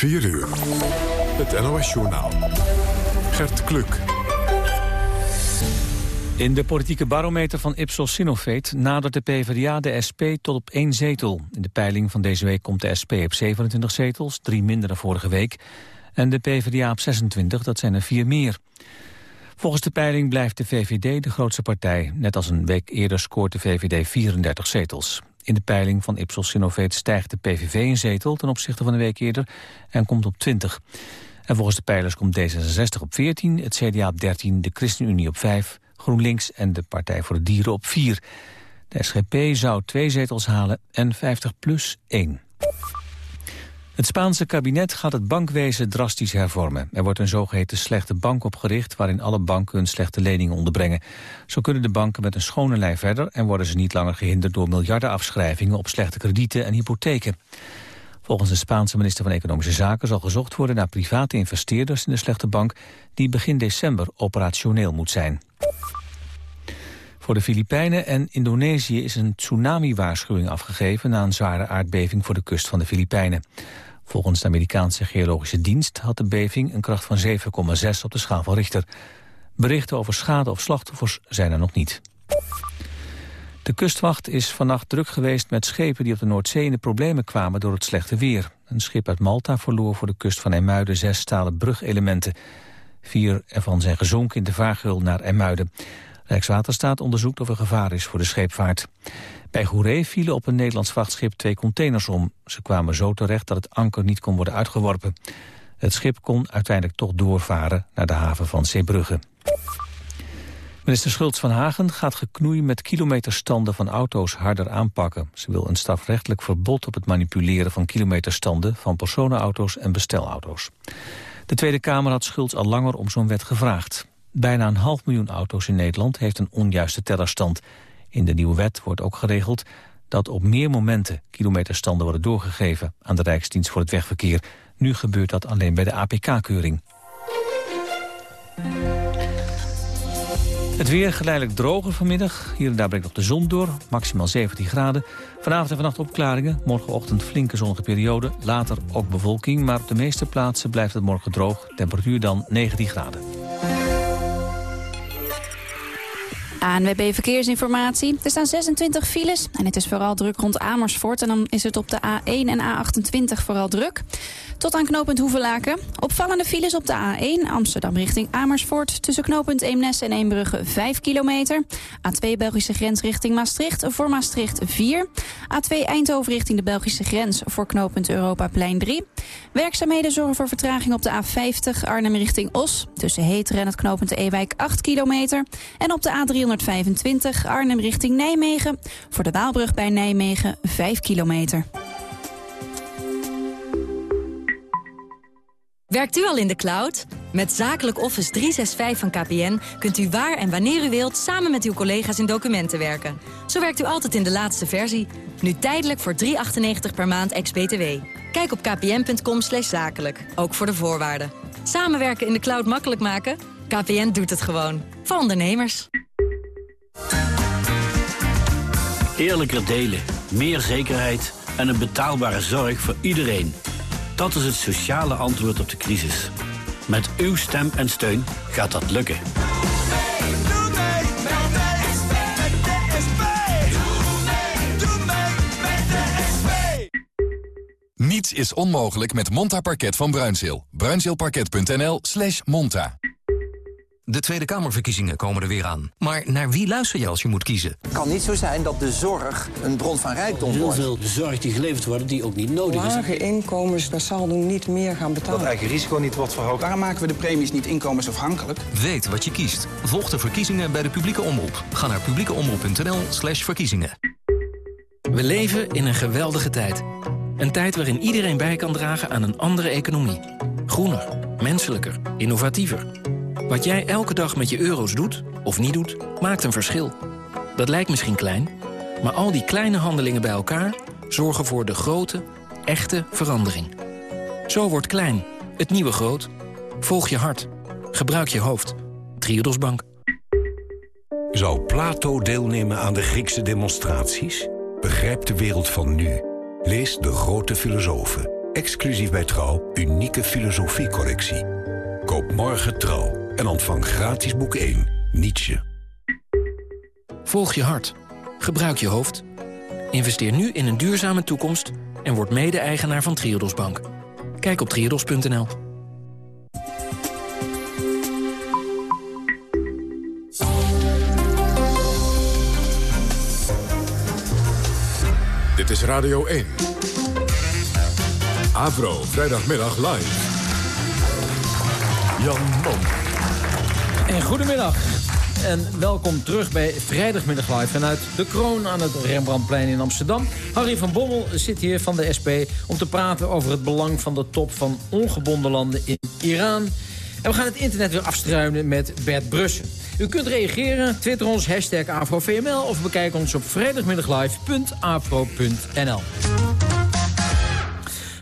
4 uur. Het NOS-journaal. Gert Kluk. In de politieke barometer van Ipsos Sinovate nadert de PvdA de SP tot op één zetel. In de peiling van deze week komt de SP op 27 zetels, drie minder dan vorige week. En de PvdA op 26, dat zijn er vier meer. Volgens de peiling blijft de VVD de grootste partij. Net als een week eerder scoort de VVD 34 zetels. In de peiling van Ipsos Sinovate stijgt de PVV een zetel ten opzichte van een week eerder en komt op 20. En volgens de peilers komt D66 op 14, het CDA op 13, de ChristenUnie op 5, GroenLinks en de Partij voor de Dieren op 4. De SGP zou twee zetels halen en 50 plus 1. Het Spaanse kabinet gaat het bankwezen drastisch hervormen. Er wordt een zogeheten slechte bank opgericht... waarin alle banken hun slechte leningen onderbrengen. Zo kunnen de banken met een schone lei verder... en worden ze niet langer gehinderd door miljardenafschrijvingen... op slechte kredieten en hypotheken. Volgens de Spaanse minister van Economische Zaken... zal gezocht worden naar private investeerders in de slechte bank... die begin december operationeel moet zijn. Voor de Filipijnen en Indonesië is een tsunami-waarschuwing afgegeven... na een zware aardbeving voor de kust van de Filipijnen. Volgens de Amerikaanse geologische dienst had de beving een kracht van 7,6 op de schaal van Richter. Berichten over schade of slachtoffers zijn er nog niet. De kustwacht is vannacht druk geweest met schepen die op de Noordzee in de problemen kwamen door het slechte weer. Een schip uit Malta verloor voor de kust van Emuiden zes stalen brugelementen. Vier ervan zijn gezonken in de vaargeul naar Emuiden. Rijkswaterstaat onderzoekt of er gevaar is voor de scheepvaart. Bij Goeree vielen op een Nederlands vrachtschip twee containers om. Ze kwamen zo terecht dat het anker niet kon worden uitgeworpen. Het schip kon uiteindelijk toch doorvaren naar de haven van Zeebrugge. Minister Schultz van Hagen gaat geknoei met kilometerstanden van auto's harder aanpakken. Ze wil een strafrechtelijk verbod op het manipuleren van kilometerstanden van personenauto's en bestelauto's. De Tweede Kamer had Schultz al langer om zo'n wet gevraagd. Bijna een half miljoen auto's in Nederland heeft een onjuiste tellerstand. In de nieuwe wet wordt ook geregeld dat op meer momenten kilometerstanden worden doorgegeven aan de Rijksdienst voor het Wegverkeer. Nu gebeurt dat alleen bij de APK-keuring. Het weer geleidelijk droger vanmiddag. Hier en daar breekt nog de zon door, maximaal 17 graden. Vanavond en vannacht opklaringen, morgenochtend flinke zonnige periode. Later ook bewolking, maar op de meeste plaatsen blijft het morgen droog. Temperatuur dan 19 graden. ANWB Verkeersinformatie. Er staan 26 files en het is vooral druk rond Amersfoort. En dan is het op de A1 en A28 vooral druk. Tot aan knooppunt Hoevelaken. Opvallende files op de A1 Amsterdam richting Amersfoort. Tussen knooppunt Eemnes en Eembrugge 5 kilometer. A2 Belgische grens richting Maastricht voor Maastricht 4. A2 Eindhoven richting de Belgische grens voor knooppunt Europaplein 3. Werkzaamheden zorgen voor vertraging op de A50 Arnhem richting Os. Tussen Heteren en het knooppunt Ewijk 8 kilometer. En op de A325 Arnhem richting Nijmegen. Voor de Waalbrug bij Nijmegen 5 kilometer. Werkt u al in de cloud? Met Zakelijk Office 365 van KPN kunt u waar en wanneer u wilt... samen met uw collega's in documenten werken. Zo werkt u altijd in de laatste versie. Nu tijdelijk voor 3,98 per maand ex-BTW. Kijk op kpn.com zakelijk, ook voor de voorwaarden. Samenwerken in de cloud makkelijk maken? KPN doet het gewoon. Voor ondernemers. Eerlijker delen, meer zekerheid en een betaalbare zorg voor iedereen... Dat is het sociale antwoord op de crisis. Met uw stem en steun gaat dat lukken. Niets is onmogelijk met Monta Parket van Bruinzeel. Bruinzeelparket.nl slash monta. De Tweede Kamerverkiezingen komen er weer aan. Maar naar wie luister je als je moet kiezen? Het kan niet zo zijn dat de zorg een bron van rijkdom wordt. Heel veel zorg die geleverd wordt die ook niet nodig is. Lage inkomens massaal niet meer gaan betalen. Dat eigen risico niet wordt verhoogd. Waarom maken we de premies niet inkomensafhankelijk? Weet wat je kiest. Volg de verkiezingen bij de publieke omroep. Ga naar publiekeomroep.nl slash verkiezingen. We leven in een geweldige tijd. Een tijd waarin iedereen bij kan dragen aan een andere economie. Groener, menselijker, innovatiever. Wat jij elke dag met je euro's doet, of niet doet, maakt een verschil. Dat lijkt misschien klein, maar al die kleine handelingen bij elkaar... zorgen voor de grote, echte verandering. Zo wordt klein, het nieuwe groot. Volg je hart. Gebruik je hoofd. Triodos Bank. Zou Plato deelnemen aan de Griekse demonstraties? Begrijp de wereld van nu. Lees De Grote Filosofen. Exclusief bij Trouw, unieke filosofiecorrectie. Koop morgen Trouw en ontvang gratis boek 1, Nietzsche. Volg je hart. Gebruik je hoofd. Investeer nu in een duurzame toekomst en word mede-eigenaar van Triodos Bank. Kijk op triodos.nl. Dit is Radio 1. Avro, vrijdagmiddag live. Jan Mom. En goedemiddag. En welkom terug bij Vrijdagmiddag Live vanuit de Kroon aan het Rembrandtplein in Amsterdam. Harry van Bommel zit hier van de SP om te praten over het belang van de top van ongebonden landen in Iran. En we gaan het internet weer afstruinen met Bert Brussen. U kunt reageren, twitter ons, hashtag AfroVML... of bekijk ons op vrijdagmiddaglive.afro.nl.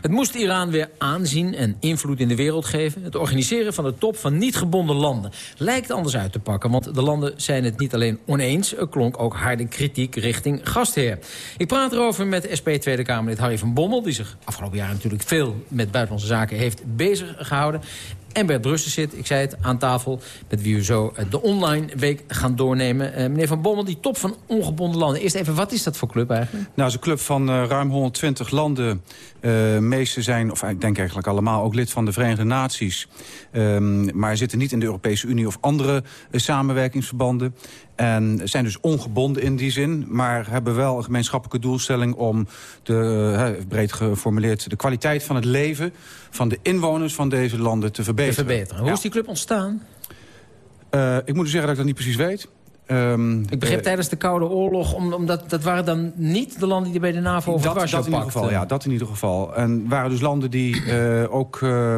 Het moest Iran weer aanzien en invloed in de wereld geven. Het organiseren van de top van niet gebonden landen lijkt anders uit te pakken. Want de landen zijn het niet alleen oneens. Er klonk ook harde kritiek richting gastheer. Ik praat erover met SP Tweede Kamerlid Harry van Bommel... die zich afgelopen jaar natuurlijk veel met buitenlandse zaken heeft bezig gehouden. En Bert Brussen zit, ik zei het, aan tafel... met wie we zo eh, de online week gaan doornemen. Uh, meneer Van Bommel, die top van ongebonden landen. Eerst even, wat is dat voor club eigenlijk? Nou, het is een club van uh, ruim 120 landen. Uh, meeste zijn, of ik denk eigenlijk allemaal, ook lid van de Verenigde Naties. Um, maar zitten niet in de Europese Unie of andere samenwerkingsverbanden. En zijn dus ongebonden in die zin, maar hebben wel een gemeenschappelijke doelstelling om de, breed geformuleerd, de kwaliteit van het leven van de inwoners van deze landen te verbeteren. Te verbeteren. Hoe ja. is die club ontstaan? Uh, ik moet u zeggen dat ik dat niet precies weet. Um, ik begreep uh, tijdens de Koude Oorlog, omdat dat waren dan niet de landen die bij de NAVO of dat, dat in ieder geval, Ja, dat in ieder geval. En waren dus landen die uh, ook uh,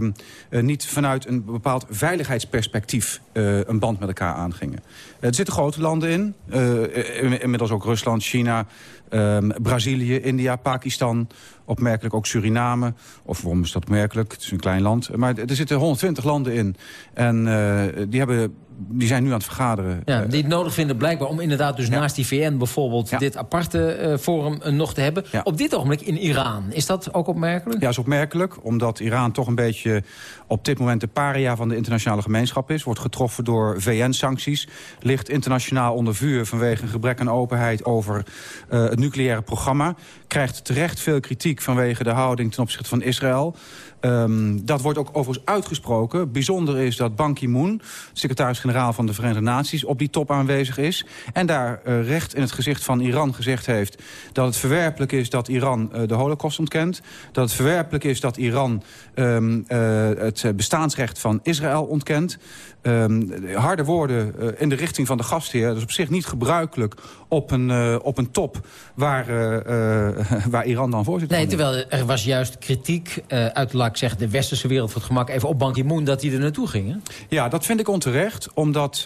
niet vanuit een bepaald veiligheidsperspectief een band met elkaar aangingen. er zitten grote landen in, inmiddels ook Rusland, China, um, Brazilië, India, Pakistan, opmerkelijk ook Suriname. Of waarom is dat opmerkelijk? Het is een klein land. Maar er zitten 120 landen in. En uh, die, hebben, die zijn nu aan het vergaderen. Ja, die het nodig vinden blijkbaar om inderdaad dus ja. naast die VN bijvoorbeeld... Ja. dit aparte uh, forum uh, nog te hebben. Op dit ogenblik in Iran. Is dat ook opmerkelijk? Ja, is opmerkelijk. Omdat Iran toch een beetje op dit moment de paria van de internationale gemeenschap is. Wordt getroffen door VN-sancties. Ligt internationaal onder vuur vanwege een gebrek aan openheid over het nucleaire programma. Krijgt terecht veel kritiek vanwege de houding ten opzichte van Israël. Um, dat wordt ook overigens uitgesproken. Bijzonder is dat Ban Ki-moon, secretaris-generaal van de Verenigde Naties... op die top aanwezig is. En daar uh, recht in het gezicht van Iran gezegd heeft... dat het verwerpelijk is dat Iran uh, de holocaust ontkent. Dat het verwerpelijk is dat Iran um, uh, het bestaansrecht van Israël ontkent. Um, harde woorden uh, in de richting van de gastheer. Dat is op zich niet gebruikelijk op een, uh, op een top waar, uh, waar Iran dan voorzitter Nee, terwijl er was juist kritiek uit, laat ik zeggen, de westerse wereld voor het gemak... even op Ban Ki-moon dat hij er naartoe ging. Hè? Ja, dat vind ik onterecht. Omdat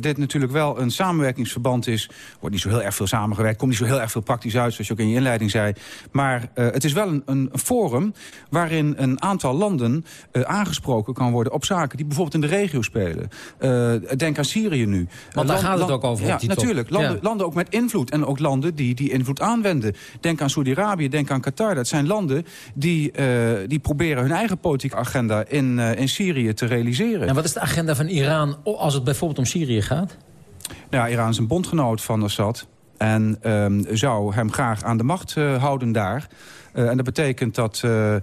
dit natuurlijk wel een samenwerkingsverband is. wordt niet zo heel erg veel samengewerkt. Komt niet zo heel erg veel praktisch uit, zoals je ook in je inleiding zei. Maar het is wel een, een forum waarin een aantal landen aangesproken kan worden... op zaken die bijvoorbeeld in de regio spelen. Uh, denk aan Syrië nu. Want daar gaat het ook over. Ja, natuurlijk. Landen, ja. landen ook met invloed. En ook landen die die invloed aanwenden. Denk aan Saudi-Arabië, denk aan Qatar. Dat zijn landen die, uh, die proberen hun eigen politieke agenda in, uh, in Syrië te realiseren. En wat is de agenda van Iran als het bijvoorbeeld om Syrië gaat? Nou, Iran is een bondgenoot van Assad. En um, zou hem graag aan de macht houden daar. Uh, en dat betekent dat, uh,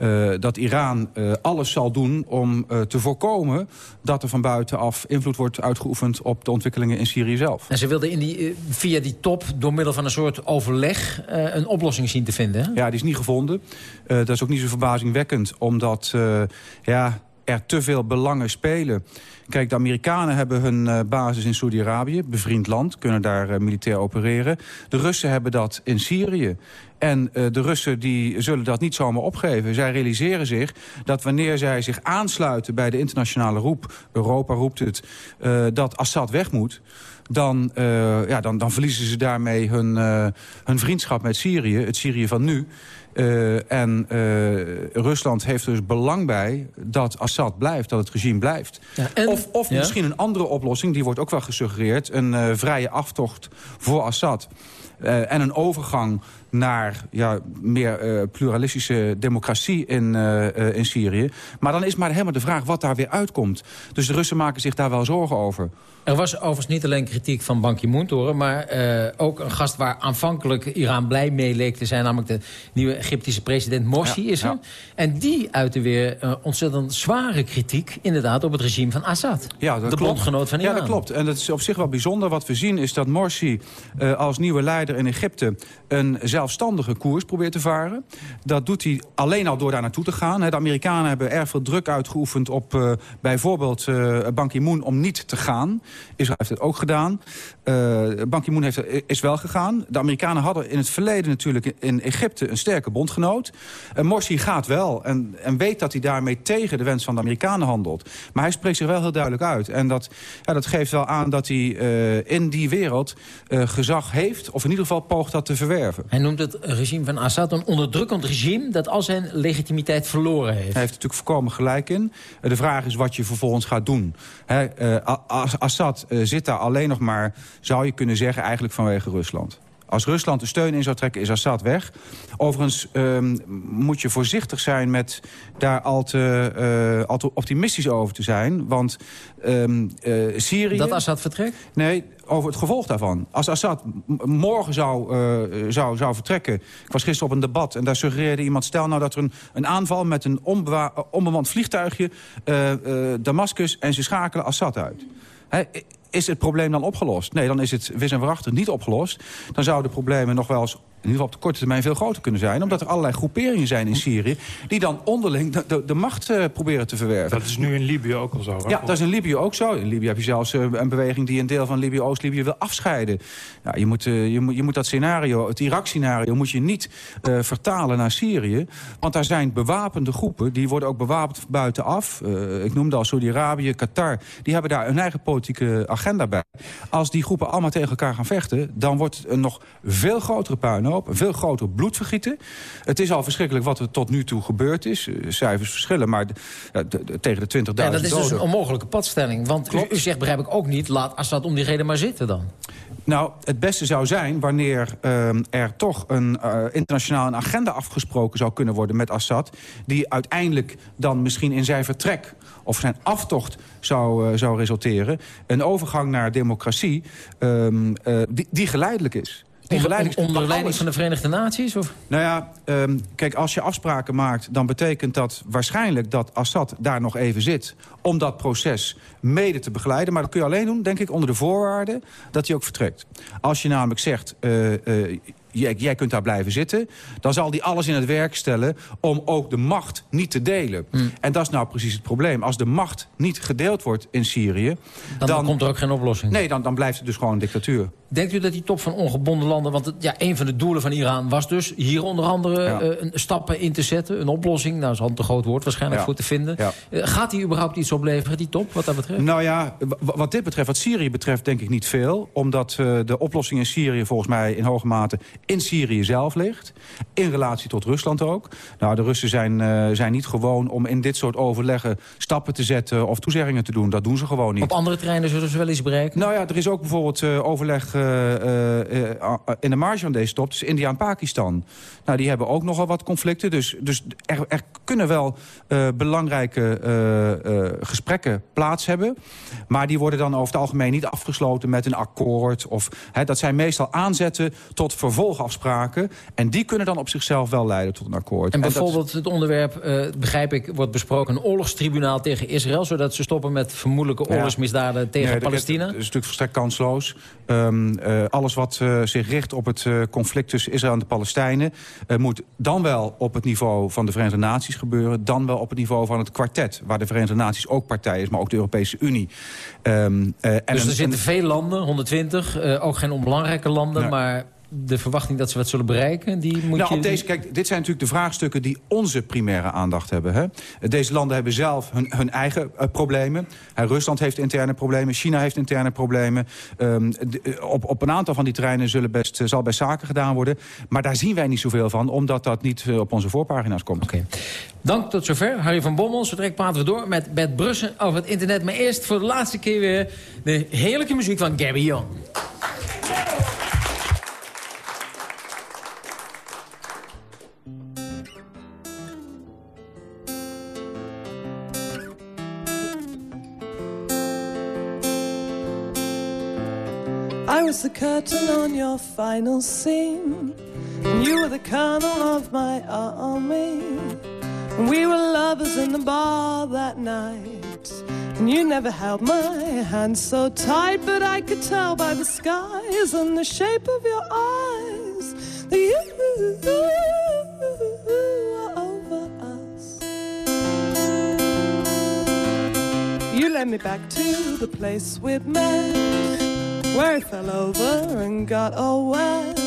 uh, dat Iran alles zal doen om te voorkomen... dat er van buitenaf invloed wordt uitgeoefend op de ontwikkelingen in Syrië zelf. En ze wilden in die, via die top door middel van een soort overleg een oplossing zien te vinden. Hè? Ja, die is niet gevonden. dat is ook niet zo verbazingwekkend, omdat ja, er te veel belangen spelen... Kijk, de Amerikanen hebben hun uh, basis in Saudi-Arabië, bevriend land, kunnen daar uh, militair opereren. De Russen hebben dat in Syrië. En uh, de Russen die zullen dat niet zomaar opgeven. Zij realiseren zich dat wanneer zij zich aansluiten bij de internationale roep... Europa roept het, dat Assad weg moet dan, ja, dan, dan verliezen ze daarmee hun, hun vriendschap met Syrië, het Syrië van nu. Uh, en Rusland heeft dus belang bij dat Assad blijft, dat het regime blijft. Ja, en, of of ja? misschien een andere oplossing, die wordt ook wel gesuggereerd... een vrije aftocht voor Assad. en een overgang naar ja, meer pluralistische democratie in, in Syrië. Maar dan is maar helemaal de vraag wat daar weer uitkomt. Dus de Russen maken zich daar wel zorgen over. Er was overigens niet alleen kritiek van Ban Ki-moon maar uh, ook een gast waar aanvankelijk Iran blij mee leek te zijn... namelijk de nieuwe Egyptische president Morsi is er. En die uitte weer uh, ontzettend zware kritiek... inderdaad op het regime van Assad. Ja, dat de bondgenoot van Iran. Ja, dat klopt. En dat is op zich wel bijzonder. Wat we zien is dat Morsi uh, als nieuwe leider in Egypte... een zelfstandige koers probeert te varen. Dat doet hij alleen al door daar naartoe te gaan. De Amerikanen hebben erg veel druk uitgeoefend op bijvoorbeeld Ban Ki-moon om niet te gaan... Israël heeft het ook gedaan. Uh, Ban Ki-moon heeft, is wel gegaan. De Amerikanen hadden in het verleden natuurlijk in Egypte een sterke bondgenoot. Uh, Morsi gaat wel en, en weet dat hij daarmee tegen de wens van de Amerikanen handelt. Maar hij spreekt zich wel heel duidelijk uit. En dat, ja, dat geeft wel aan dat hij uh, in die wereld gezag heeft... of in ieder geval poogt dat te verwerven. Hij noemt het regime van Assad een onderdrukkend regime... dat al zijn legitimiteit verloren heeft. Hij heeft natuurlijk voorkomen gelijk in. de vraag is wat je vervolgens gaat doen. Assad zit daar alleen nog maar zou je kunnen zeggen, eigenlijk vanwege Rusland. Als Rusland de steun in zou trekken, is Assad weg. Overigens um, moet je voorzichtig zijn met daar al te, uh, al te optimistisch over te zijn. Want um, uh, Syrië... Dat Assad vertrekt? Nee, over het gevolg daarvan. Als Assad morgen zou, uh, zou, zou vertrekken... Ik was gisteren op een debat en daar suggereerde iemand... stel nou dat er een, een aanval met een onbemand vliegtuigje... Damascus en ze schakelen Assad uit. He, is het probleem dan opgelost? Nee, dan is het wis en niet opgelost. Dan zouden de problemen nog wel eens in ieder geval op de korte termijn veel groter kunnen zijn. Omdat er allerlei groeperingen zijn in Syrië... die dan onderling de, de, macht uh, proberen te verwerven. Dat is nu in Libië ook al zo. Ja, dat is in Libië ook zo. In Libië heb je zelfs uh, een beweging die een deel van Libië, Oost-Libië wil afscheiden. Nou, je, moet, uh, je, moet, je moet dat scenario, het Irak-scenario... moet je niet vertalen naar Syrië. Want daar zijn bewapende groepen. Die worden ook bewapend buitenaf. ik noemde al Saudi-Arabië, Qatar. Die hebben daar een eigen politieke agenda bij. Als die groepen allemaal tegen elkaar gaan vechten... dan wordt het een nog veel grotere puinhoop een veel groter bloedvergieten. Het is al verschrikkelijk wat er tot nu toe gebeurd is. Eh, cijfers verschillen, maar tegen de 20.000 ja, Dat is dus een onmogelijke padstelling. Want u, u, zegt, begrijp ik ook niet... laat Assad om die reden maar zitten dan. Nou, het beste zou zijn wanneer uh, er toch een uh, internationaal een agenda afgesproken zou kunnen worden met Assad... die uiteindelijk dan misschien in zijn vertrek of zijn aftocht zou, uh, zou resulteren. Een overgang naar democratie um, die, die geleidelijk is. Onder, onder leiding van de Verenigde Naties? Of? Nou ja, um, kijk, als je afspraken maakt... dan betekent dat waarschijnlijk dat Assad daar nog even zit... om dat proces mede te begeleiden. Maar dat kun je alleen doen, denk ik, onder de voorwaarde... dat hij ook vertrekt. Als je namelijk zegt... Uh, uh, jij, jij kunt daar blijven zitten... dan zal die alles in het werk stellen om ook de macht niet te delen. Hmm. En dat is nou precies het probleem. Als de macht niet gedeeld wordt in Syrië... Dan, dan komt er ook geen oplossing. Nee, dan, dan blijft het dus gewoon een dictatuur. Denkt u dat die top van ongebonden landen... want ja, een van de doelen van Iran was dus hier onder andere ja. uh, stappen in te zetten. Een oplossing, nou is een te groot woord waarschijnlijk ja. voor te vinden. Ja. Uh, gaat die überhaupt iets opleveren, die top, wat dat betreft? Nou ja, wat dit betreft, wat Syrië betreft denk ik niet veel. Omdat uh, de oplossing in Syrië volgens mij in hoge mate in Syrië zelf ligt. In relatie tot Rusland ook. Nou, de Russen zijn, uh, zijn niet gewoon om in dit soort overleggen stappen te zetten of toezeggingen te doen. Dat doen ze gewoon niet. Op andere terreinen zullen ze wel eens bereiken? Nou ja, er is ook bijvoorbeeld uh, overleg uh, in de marge van deze top. Dus India en Pakistan. Nou, die hebben ook nogal wat conflicten. Dus, dus er, er kunnen wel belangrijke gesprekken plaats hebben. Maar die worden dan over het algemeen niet afgesloten met een akkoord. Of, dat zijn meestal aanzetten tot vervolgafspraken. En die kunnen dan op zichzelf wel leiden tot een akkoord. En bijvoorbeeld en dat... het onderwerp, uh, begrijp ik, wordt besproken... een oorlogstribunaal tegen Israël... zodat ze stoppen met vermoedelijke oorlogsmisdaden tegen nee, Palestina? Dat is natuurlijk volstrekt kansloos. Um, uh, alles wat uh, zich richt op het conflict tussen Israël en de Palestijnen... moet dan wel op het niveau van de Verenigde Naties gebeuren... dan wel op het niveau van het kwartet... waar de Verenigde Naties ook partij is, maar ook de Europese Unie. Um, dus er zitten veel landen, 120, ook geen onbelangrijke landen... maar de verwachting dat ze wat zullen bereiken? Die moet nou, je... op deze, kijk, dit zijn natuurlijk de vraagstukken die onze primaire aandacht hebben. Hè? Deze landen hebben zelf hun, hun eigen uh, problemen. Rusland heeft interne problemen, China heeft interne problemen. Um, de, op, op een aantal van die terreinen zullen best, uh, zal best zaken gedaan worden. Maar daar zien wij niet zoveel van, omdat dat niet op onze voorpagina's komt. Oké. Okay. Dank tot zover. Harry van Bommel. Zo direct praten we door met Bert Brussen over het internet. Maar eerst voor de laatste keer weer de heerlijke muziek van Gabby Young. I was the curtain on your final scene. And you were the colonel of my army. And we were lovers in the bar that night. And you never held my hand so tight, but I could tell by the skies and the shape of your eyes that you were over us. You led me back to the place we'd met, where I fell over and got all wet.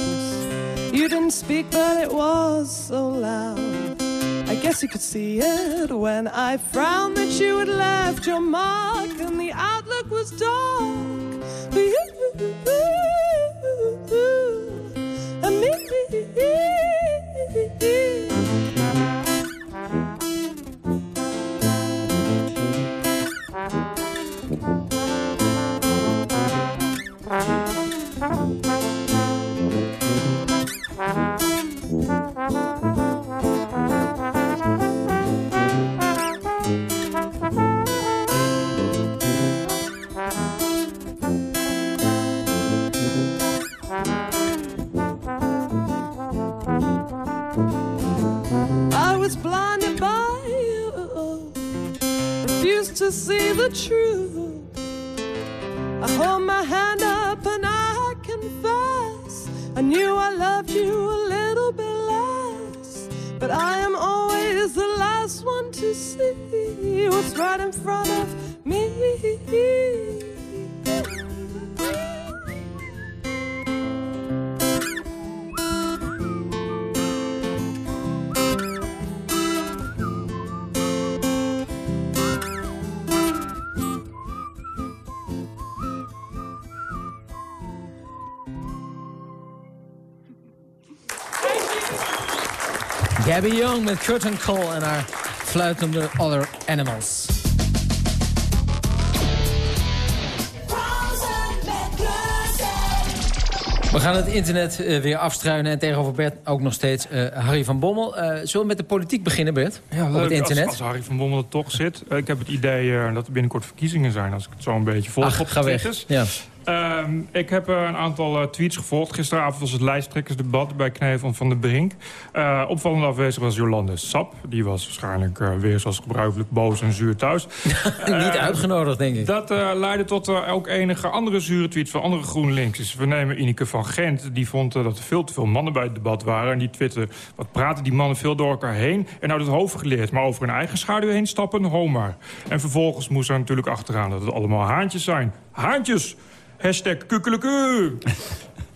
You didn't speak, but it was so loud. I guess you could see it when I frowned that you had left your mark and the outlook was dark. But you to see the truth. Gabby Young met Curtain Call en haar fluitende Other Animals. We gaan het internet eh, weer afstruinen en tegenover Bert ook nog steeds eh, Harry van Bommel. Eh, zullen we met de politiek beginnen, Bert? Ja, Op het internet? Als, als Harry van Bommel er toch zit. Ik heb het idee dat er binnenkort verkiezingen zijn... als ik het zo een beetje volg Ach, op de weg. Ja. Ehm, ik heb eh, een aantal eh, tweets gevolgd. Gisteravond was het lijsttrekkersdebat bij Knevel van de Brink. Eh, opvallend afwezig was Jolande Sap. Die was waarschijnlijk weer zoals gebruikelijk boos en zuur thuis. Niet uitgenodigd, denk ik. Dat leidde tot ook enige andere zure tweets van andere GroenLinks. We nemen Ineke van Gent. Die vond dat er veel te veel mannen bij het debat waren. En die twitterde, wat praten die mannen veel door elkaar heen. En nou het hoofd geleerd. Maar over hun eigen schaduw heen stappen, ho maar. En vervolgens moest er natuurlijk achteraan dat het allemaal haantjes zijn. Haantjes! Hashtag kukkeleku.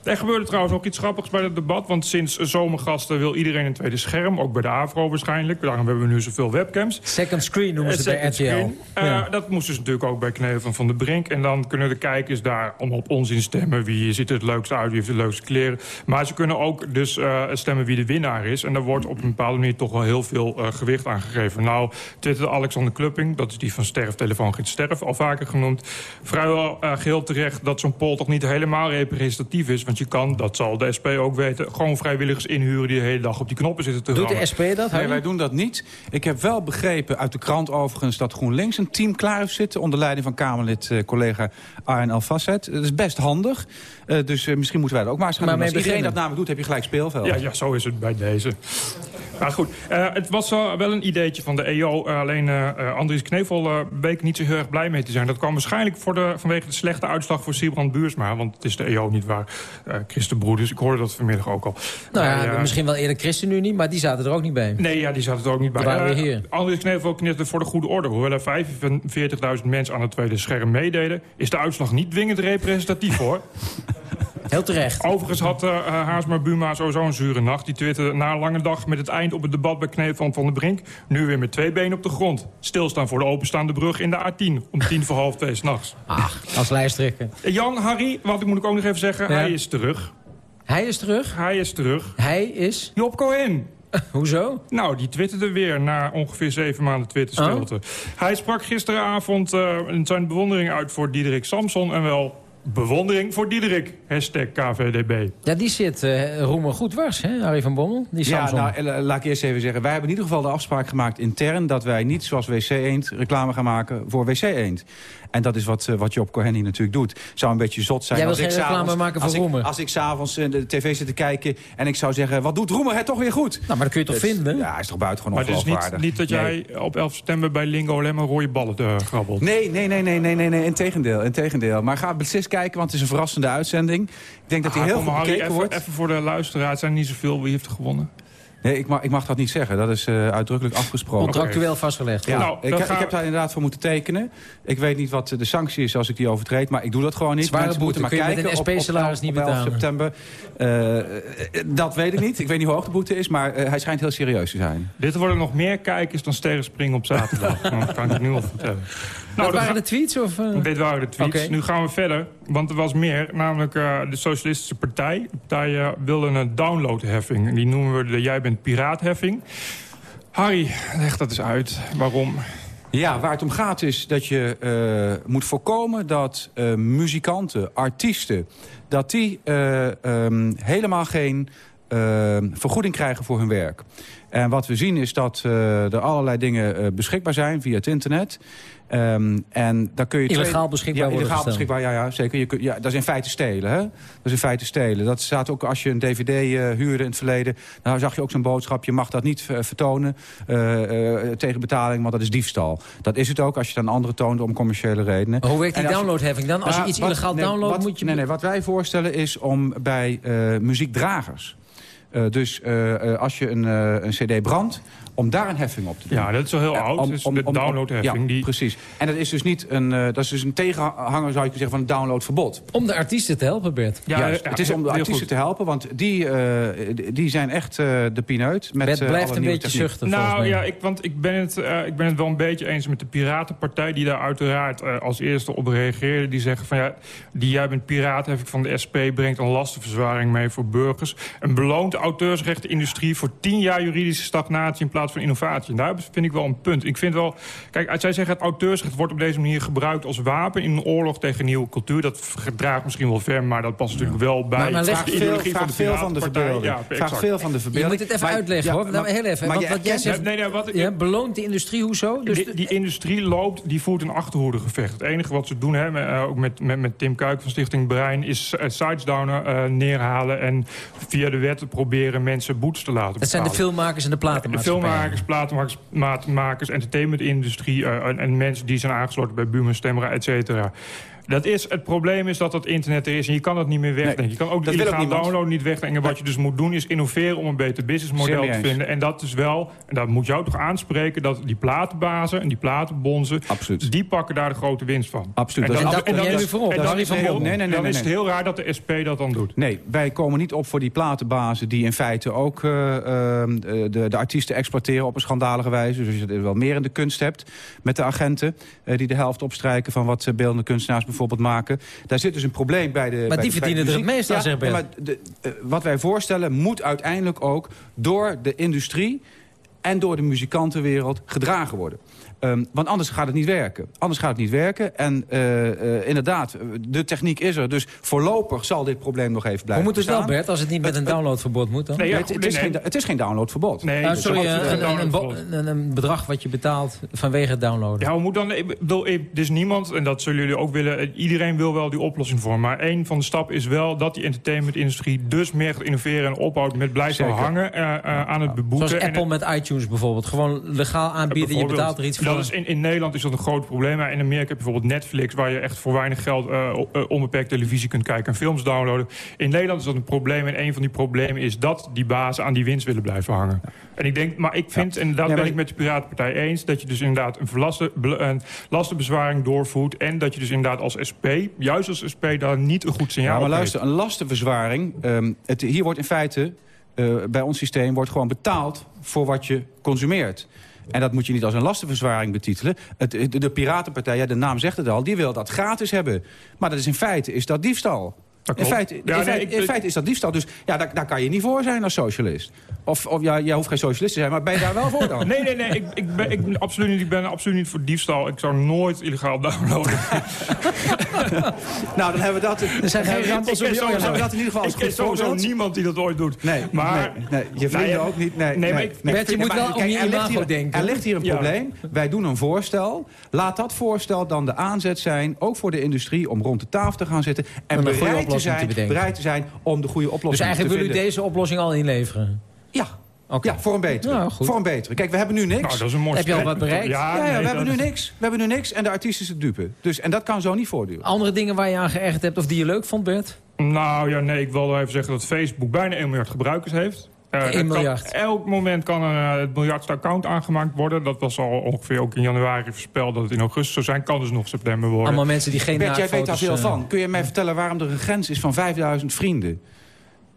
Er gebeurde trouwens ook iets grappigs bij het debat. Want sinds zomergasten wil iedereen een tweede scherm. Ook bij de AVRO waarschijnlijk. Daarom hebben we nu zoveel webcams. Second screen noemen ze Eh, het bij RTL. Eh, Ja. Dat moest dus natuurlijk ook bij Knevel van Van de Brink. En dan kunnen de kijkers daar om op onzin stemmen. Wie ziet er het leukste uit, wie heeft de leukste kleren. Maar ze kunnen ook dus eh, stemmen wie de winnaar is. En daar wordt op een bepaalde manier toch wel heel veel gewicht aan gegeven. Nou, twitterde Alexander Klupping, dat is die van Sterf, Telefoongids Sterf, al vaker genoemd. Vrijwel geheel terecht dat zo'n poll toch niet helemaal representatief is. Want je kan, dat zal de SP ook weten, gewoon vrijwilligers inhuren... die de hele dag op die knoppen zitten te Doet rammen. de SP dat? Nee, wij doen dat niet. Ik heb wel begrepen uit de krant overigens dat GroenLinks een team klaar heeft zitten... onder leiding van Kamerlid eh, collega Arjen Alfasset. Dat is best handig. Eh, dus eh, misschien moeten wij dat ook maar eens gaan Maar doen. Als iedereen dat namelijk doet, heb je gelijk speelveld. Ja, ja, zo is het bij deze. Maar goed, eh, het was wel wel een ideetje van de EO. alleen Andries Knevel eh bleek niet zo heel erg blij mee te zijn. Dat kwam waarschijnlijk voor de, vanwege de slechte uitslag voor Siebrand Buursma. Want het is de EO niet waar. Eh Christenbroeders, ik hoorde dat vanmiddag ook al. Nou ja, eh, misschien wel eerder ChristenUnie, maar die zaten er ook niet bij. Nee, ja, die zaten er ook niet bij. Waren Eh, weer hier. Andries Knevel voor de goede orde. Hoewel er 45.000 mensen aan het tweede scherm meededen... is de uitslag niet dwingend representatief, hoor. Heel terecht. Overigens had uh, Haarsma Buma sowieso een zure nacht. Die twitterde na een lange dag met het eind op het debat bij Knevel van Van der Brink... nu weer met twee benen op de grond. Stilstaan voor de openstaande brug in de A10 om tien voor half twee s'nachts. Ach, als lijsttrekker. Jan, Harry, wat moet ik ook nog even zeggen, Ja. hij is terug. Hij is terug? Hij is terug. Hij is? Job Cohen. Hoezo? Nou, die twitterde weer na ongeveer zeven maanden Twitterstilte. Hij sprak gisteravond eh, zijn bewondering uit voor Diederik Samson... en wel bewondering voor Diederik. Hashtag KVDB. Ja, die zit uh, Roemer goed was, hè, Harry van Bommel? Die ja, nou, eh, laat ik eerst even zeggen. Wij hebben in ieder geval de afspraak gemaakt intern... dat wij niet zoals WC Eend reclame gaan maken voor WC Eend. En dat is wat, uh, wat Job Cohen natuurlijk doet. zou een beetje zot zijn Jij als wil ik geen reclame maken voor als? Ik, als ik s'avonds de tv zit te kijken en ik zou zeggen... wat doet Roemer het toch weer goed? Nou, maar dat kun je toch dus, vinden? Ja, is toch buitengewoon Maar het is niet, niet dat jij op 11 september bij Lingo alleen maar rode ballen uh, grabbelt? Nee, nee, nee, nee, nee, nee, nee. Integendeel, integendeel. Maar ga beslist kijken, want het is een verrassende uitzending. Ik denk dat hij ah, heel kom, goed bekeken even, wordt. Even voor de luisteraar, het zijn niet zoveel. Wie heeft er gewonnen? Nee, ik mag, ik mag dat niet zeggen. Dat is uh, uitdrukkelijk afgesproken. Contractueel vastgelegd. Ja, Nou, ik, ik heb daar inderdaad voor moeten tekenen. Ik weet niet wat de sanctie is als ik die overtreed, maar ik doe dat gewoon niet. Zware Mensen boete maar kun je met kijken een SP-salaris 11 niet op 11 betalen. september. Eh, dat weet ik niet. Ik weet niet hoe hoog de boete is, maar eh, hij schijnt heel serieus te zijn. Dit worden nog meer kijkers dan sterren springen op zaterdag. dat kan ik nu al vertellen. Nou, dan waren de tweets? Of, uh... Dit waren de tweets. Nu gaan we verder, want er was meer. Namelijk uh, de Socialistische Partij. De partij uh, wilde een downloadheffing. Die noemen we de Jij bent piraatheffing. Harry, leg dat eens uit. Waarom? Ja, waar het om gaat is dat je uh, moet voorkomen dat muzikanten, artiesten... dat die um, helemaal geen vergoeding krijgen voor hun werk. En wat we zien is dat er allerlei dingen beschikbaar zijn via het internet... Um, en dan kun je illegaal twee... beschikbaar ja, illegaal beschikbaar, ja, ja zeker. Je kun, ja, dat is in feite stelen, hè? Dat is in feite stelen. Dat staat ook als je een dvd uh, huurde in het verleden. Nou zag je ook zo'n boodschap, je mag dat niet uh, vertonen uh, tegen betaling, want dat is diefstal. Dat is het ook als je het aan anderen toont om commerciële redenen. Maar hoe werkt die downloadheffing dan? Als je Nou, iets illegaal downloadt, wat- moet je... Nee, nee, wat wij voorstellen is om bij eh, muziekdragers... eh, dus eh, eh, als je een, een cd brandt, om daar een heffing op te doen. Ja, dat is al heel Ja, oud. om- dus om- de om- downloadheffing. Ja, die... precies. En dat is dus niet een, eh, dat is dus een tegenhanger, zou je kunnen zeggen, van een downloadverbod. Om de artiesten te helpen, Bert. Ja, Juist. ja, het is om de artiesten goed. te helpen, want die, eh, die zijn echt eh, de pineut. Met, Bert eh, blijft alle een beetje zuchten, Nou mij. ja, ik, want ik ben, het, eh, ik ben het wel een beetje eens met de Piratenpartij... die daar uiteraard eh, als eerste op reageerde. Die zeggen van ja, die jij bent piraat, heb ik van de SP... brengt een lastenverzwaring mee voor burgers. En beloont de auteursrechtenindustrie voor tien jaar juridische stagnatie... in plaats van innovatie. En daar vind ik wel een punt. Ik vind wel, kijk, als zij zeggen het auteursrecht wordt op deze manier gebruikt als wapen... in een oorlog tegen nieuwe cultuur. Dat draagt misschien wel ver, maar dat past natuurlijk wel bij... Maar- maar leg de veel, van de veel van de verbeelding. Ja, Vraag veel van de Je verbeelding. moet het even Maar- uitleggen, ja, hoor. Nou, heel even. maar Want je wat jij zegt, Nee, nee, wat ik- ja, beloont de industrie, hoezo? Dus die, die industrie loopt, die voert een achterhoedegevecht. Het enige wat ze doen, hè, eh, ook met, met, met Tim Kuik van Stichting Brein... is uh, sites downen, eh, neerhalen en via de wetten proberen mensen boetes te laten dat zijn de betalen. filmmakers en de De platenmaatschappijen. Filmmakers, platenmakers, maatmakers, entertainmentindustrie... eh, en, en mensen die zijn aangesloten bij Buma Stemra, et cetera. Dat is, het probleem is dat dat internet er is en je kan dat niet meer wegdenken. Nee, je kan ook de dat niemand. download niet wegdenken. Wat je dus moet doen is innoveren om een beter businessmodel te vinden. En dat is wel, en dat moet jou toch aanspreken... dat die platenbazen en die platenbonzen... Absoluut. die pakken daar de grote winst van. Absoluut. En Dat dan, dat is- voorop. en Dat dan is is heel-. Nee, nee, dan is het heel raar dat de SP dat dan doet. Nee, wij komen niet op voor die platenbazen... die in feite ook eh, eh, de, de artiesten exploiteren op een schandalige wijze. Dus je wel meer in de kunst hebt met de agenten... eh, die de helft opstrijken van wat beeldende kunstenaars bijvoorbeeld maken. Daar zit dus een probleem bij de bij die verdienen er het meest aan, Ja, maar de, eh, wat wij voorstellen moet uiteindelijk ook door de industrie... en door de muzikantenwereld gedragen worden. Ehm, want anders gaat het niet werken. Anders gaat het niet werken. En eh, eh, inderdaad, de techniek is er. Dus voorlopig zal dit probleem nog even Hoe blijven moet het wel. Bert, als het niet met een downloadverbod moet dan? Nee, ja, Nee, het, is nee, geen, het is geen downloadverbod. Nee, Nou, sorry, is een, een, bedrag wat je betaalt vanwege het downloaden. Ja, hoe moet dan... Ik bedoel, er is niemand, en dat zullen jullie ook willen... Iedereen wil wel die oplossing voor. Maar één van de stappen is wel dat die entertainmentindustrie... dus meer gaat innoveren en ophoudt met blijven hangen eh, eh, aan het beboeken. Zoals En Apple met iTunes bijvoorbeeld. Gewoon legaal aanbieden, je betaalt er iets voor. Dat is in, in Nederland is dat een groot probleem. Maar in Amerika heb je bijvoorbeeld Netflix... waar je echt voor weinig geld eh, eh, onbeperkt televisie kunt kijken en films downloaden. In Nederland is dat een probleem. En een van die problemen is dat die bazen aan die winst willen blijven hangen. En ik denk, maar ik vind, en dat Ja, ben ik met de Piratenpartij eens... dat je dus inderdaad een, een lastenbezwaring doorvoert... en dat je dus inderdaad als SP, juist als SP... daar niet een goed signaal Ja, maar luister, een lastenverzwaring... ehm, het, hier wordt in feite, eh, bij ons systeem, wordt gewoon betaald voor wat je consumeert. En dat moet je niet als een lastenverzwaring betitelen. Het, de, de Piratenpartij, ja, de naam zegt het al, die wil dat gratis hebben. Maar dat is in feite is dat diefstal. In feite, in, Ja, nee, feite, ik- in feite is dat diefstal. Dus ja, daar, daar kan je niet voor zijn als socialist. Of, of ja, jij hoeft geen socialist te zijn, maar ben je daar wel voor dan? Nee, nee, nee. Ik, ik, ben, ik, ben absoluut niet, ik ben absoluut niet voor diefstal. Ik zou nooit illegaal downloaden. nou, dan hebben we dat... Er zijn geen op. Hebben we dat in ieder geval als Ik goed sowieso niemand die dat ooit doet. Nee, maar, nee, nee, je vrienden Nee, ook niet. Nee, nee, maar ik- Bert, je moet maar wel kijk, om je er ligt imago hier- denken. Er ligt hier een Ja. probleem. Wij doen een voorstel. Laat dat voorstel dan de aanzet zijn, ook voor de industrie... om rond de tafel te gaan zitten en bereid te, oplossing te zijn, bedenken. bereid te zijn om de goede oplossing Dus eigenlijk te wil u vinden. deze oplossing al inleveren? Ja. Ja, voor een betere. Voor een betere. Kijk, we hebben nu niks. Nou, dat is een mooi Heb je al wat bereikt? Ja, Ja, ja, nee, we hebben nu niks. We hebben nu niks en de artiest is het dupe. Dus, en dat kan zo niet voortduren. Andere dingen waar je aan geërgerd hebt of die je leuk vond, Bert? Nou ja, nee, ik wil wel even zeggen dat Facebook bijna 1 miljard gebruikers heeft. 1 het kan- miljard. elk moment kan een, eh, het miljardste account aangemaakt worden. Dat was al ongeveer ook in januari voorspeld dat het in augustus zou zijn. Kan dus nog september worden. Allemaal mensen die geen Bert, jij weet daar veel eh, van. Kun je mij vertellen waarom er een grens is van 5000 vrienden?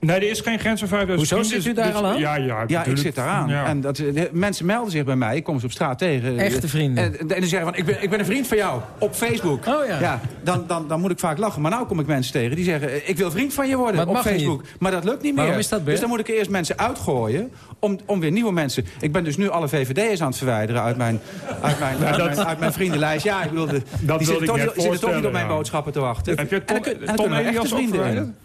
Nee, er is geen grens van 5000 Hoezo, vrienden. zit u daar Dus- al aan? Ja, ja, Ja, ik natuurlijk. zit eraan. Ja. En dat, de- mensen melden zich bij mij. Ik kom ze op straat tegen. Echte vrienden. En, en die zeggen van, ik ben, ik ben een vriend van jou. Op Facebook. Oh ja. dan, dan, dan moet ik vaak lachen. Maar nou kom ik mensen tegen die zeggen... ik wil vriend van je worden op Facebook. Maar dat lukt niet meer. Waarom is dat, Bert? dus dan moet ik eerst mensen uitgooien... Om, om weer nieuwe mensen... Ik ben dus nu alle VVD'ers aan het verwijderen... uit mijn, uit mijn, uit dat- mijn, uit mijn vriendenlijst. Ja, ik bedoel... De, die wilde zitten ik toch, niet- die zitten toch niet op mijn ja. boodschappen te wachten. Heb je En dan Ton- kun- en dan Ton kunnen we Elias echte ook vrienden in. verwijderd?